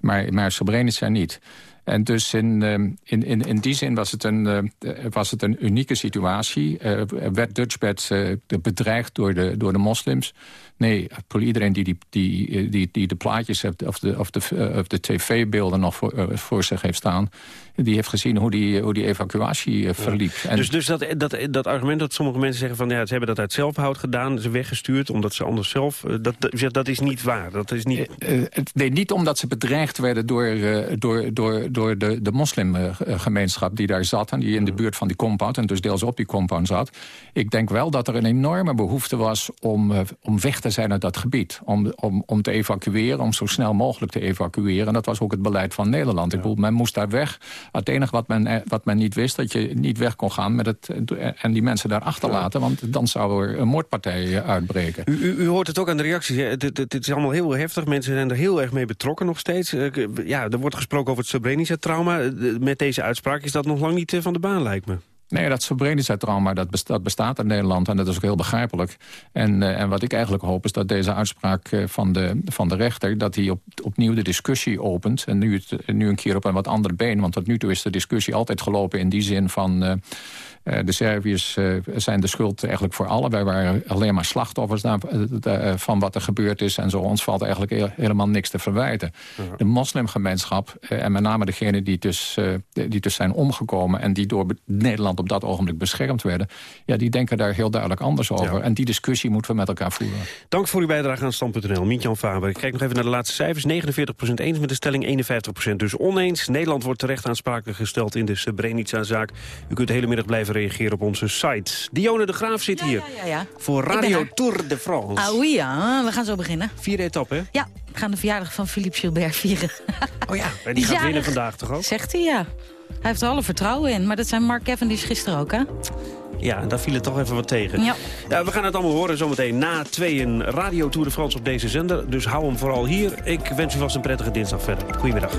Maar, maar Srebrenica niet. En dus in, eh, in, in, in die zin was het een, eh, was het een unieke situatie. Eh, werd Dutchbed eh, bedreigd door de, door de moslims? Nee, iedereen die, die, die, die, die de plaatjes heeft, of de, of de, eh, of de tv-beelden nog voor, eh, voor zich heeft staan... die heeft gezien hoe die, hoe die evacuatie eh, verliep. En- Dus, dus dat, dat, dat argument dat sommige mensen zeggen van... ja, ze hebben dat uit zelfbehoud gedaan, ze weggestuurd... omdat ze anders zelf... eh, Dat, dat, dat is niet waar. Dat is niet... Eh, het- nee, niet omdat ze bedreigd werden door, eh, door, door, door de, de moslimgemeenschap die daar zat... en die in de buurt van die compound en dus deels op die compound zat. Ik denk wel dat er een enorme behoefte was om, eh, om weg te zijn uit dat gebied. Om, om, om te evacueren, om zo snel mogelijk te evacueren. En dat was ook het beleid van Nederland. Ik bedoel, men moest daar weg. Het enige wat men, eh, wat men niet wist, dat je niet weg kon gaan... Met het, eh, en die mensen daar achterlaten, want dan zou er een moordpartij eh, uitbreken. U, u, u hoort het ook aan de reacties. het is allemaal heel heftig. Mensen zijn er heel erg mee betrokken nog steeds. Ja, er wordt gesproken over het Srebrenica-trauma. Met deze uitspraak is dat nog lang niet van de baan, lijkt me. Nee, dat Srebrenica-trauma dat bestaat, dat bestaat in Nederland en dat is ook heel begrijpelijk. En, eh, en wat ik eigenlijk hoop is dat deze uitspraak eh, van de, van de rechter... dat hij op, opnieuw de discussie opent. En nu, het, nu een keer op een wat andere been. Want tot nu toe is de discussie altijd gelopen in die zin van... eh, de Serviërs eh, zijn de schuld eigenlijk voor alle. Wij waren alleen maar slachtoffers eh, eh, van wat er gebeurd is. En zo ons valt eigenlijk helemaal niks te verwijten. De moslimgemeenschap, eh, en met name degenen die dus, eh, die dus zijn omgekomen... en die door Nederland op dat ogenblik beschermd werden... ja, die denken daar heel duidelijk anders over. En die discussie moeten we met elkaar voeren. Dank voor uw bijdrage aan Stand.nl. Mietjan Faber. Ik kijk nog even naar de laatste cijfers. 49% eens met de stelling, 51% dus oneens. Nederland wordt terecht aansprakelijk gesteld in de Srebrenica-zaak. U kunt de hele middag blijven reageren op onze site. Dione de Graaf zit hier ja, ja. voor Radio. Tour de France. Ah, oei, ja. We gaan zo beginnen. Vierde etappe, hè? Ja, we gaan de verjaardag van Philippe Gilbert vieren. Oh ja, en die gaat winnen vandaag toch ook? Zegt hij, ja. Hij heeft er alle vertrouwen in. Maar dat zijn Mark Cavendish gisteren ook, hè? Ja, daar viel het toch even wat tegen. Ja. we gaan het allemaal horen zometeen na tweeën Radio Tour de France op deze zender. Dus hou hem vooral hier. Ik wens u vast een prettige dinsdag verder. Goedemiddag.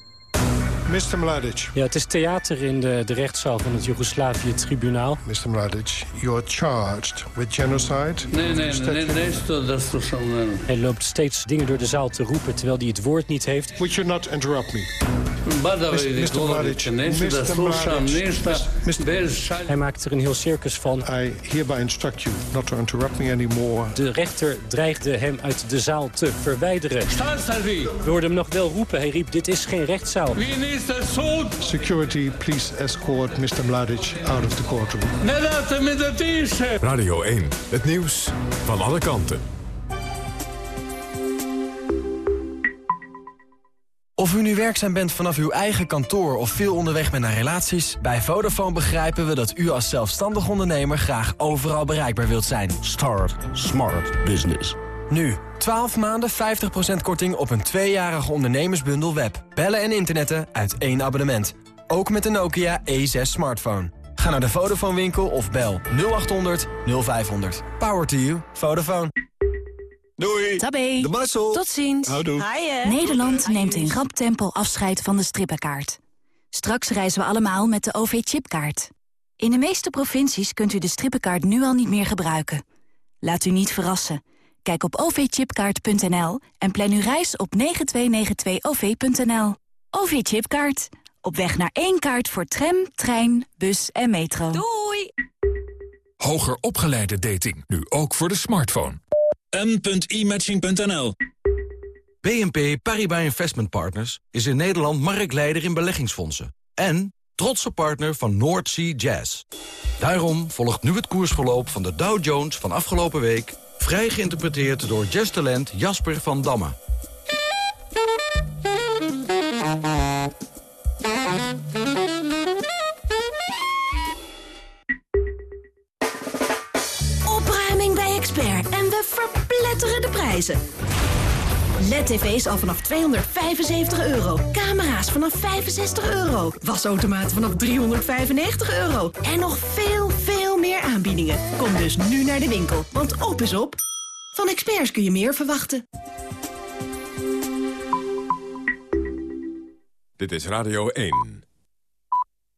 Mr. Mladic. Ja, het is theater in de, de rechtszaal van het Joegoslavië-tribunaal. Mr. Mladic, you're charged with genocide. Nee, nee, nee, nee, dat is. Hij loopt steeds dingen door de zaal te roepen terwijl hij het woord niet heeft. Would you not interrupt me? Mr. Mr. Mladic, Mr. Mladic, Hij maakt er een heel circus van. I hereby instruct you not to interrupt me anymore. De rechter dreigde hem uit de zaal te verwijderen. We hoorden hem nog wel roepen. Hij riep, dit is geen rechtszaal. Security, please escort Mr. Mladic out of the courtroom. Radio 1, het nieuws van alle kanten. Of u nu werkzaam bent vanaf uw eigen kantoor of veel onderweg bent naar relaties... bij Vodafone begrijpen we dat u als zelfstandig ondernemer graag overal bereikbaar wilt zijn. Start Smart Business. Nu, 12 maanden 50% korting op een tweejarige ondernemersbundel web. Bellen en internetten uit één abonnement. Ook met de Nokia E6 smartphone. Ga naar de Vodafone winkel of bel 0800 0500. Power to you. Vodafone. Doei. Tabé. De Marcel. Tot ziens. Houdoe. Nederland neemt in rap tempo afscheid van de strippenkaart. Straks reizen we allemaal met de OV-chipkaart. In de meeste provincies kunt u de strippenkaart nu al niet meer gebruiken. Laat u niet verrassen. Kijk op ovchipkaart.nl en plan uw reis op 9292-OV.nl. OV-chipkaart. Op weg naar één kaart voor tram, trein, bus en metro. Doei! Hoger opgeleide dating, nu ook voor de smartphone. m.imatching.nl BNP Paribas Investment Partners is in Nederland marktleider in beleggingsfondsen. En trotse partner van North Sea Jazz. Daarom volgt nu het koersverloop van de Dow Jones van afgelopen week... vrij geïnterpreteerd door jazztalent Jasper van Damme. Opruiming bij Expert en we verpletteren de prijzen. LED-tv's al vanaf 275 euro. Camera's vanaf 65 euro. Wasautomaten vanaf 395 euro. En nog veel, veel meer aanbiedingen. Kom dus nu naar de winkel, want op is op. Van Experts kun je meer verwachten. Dit is Radio 1.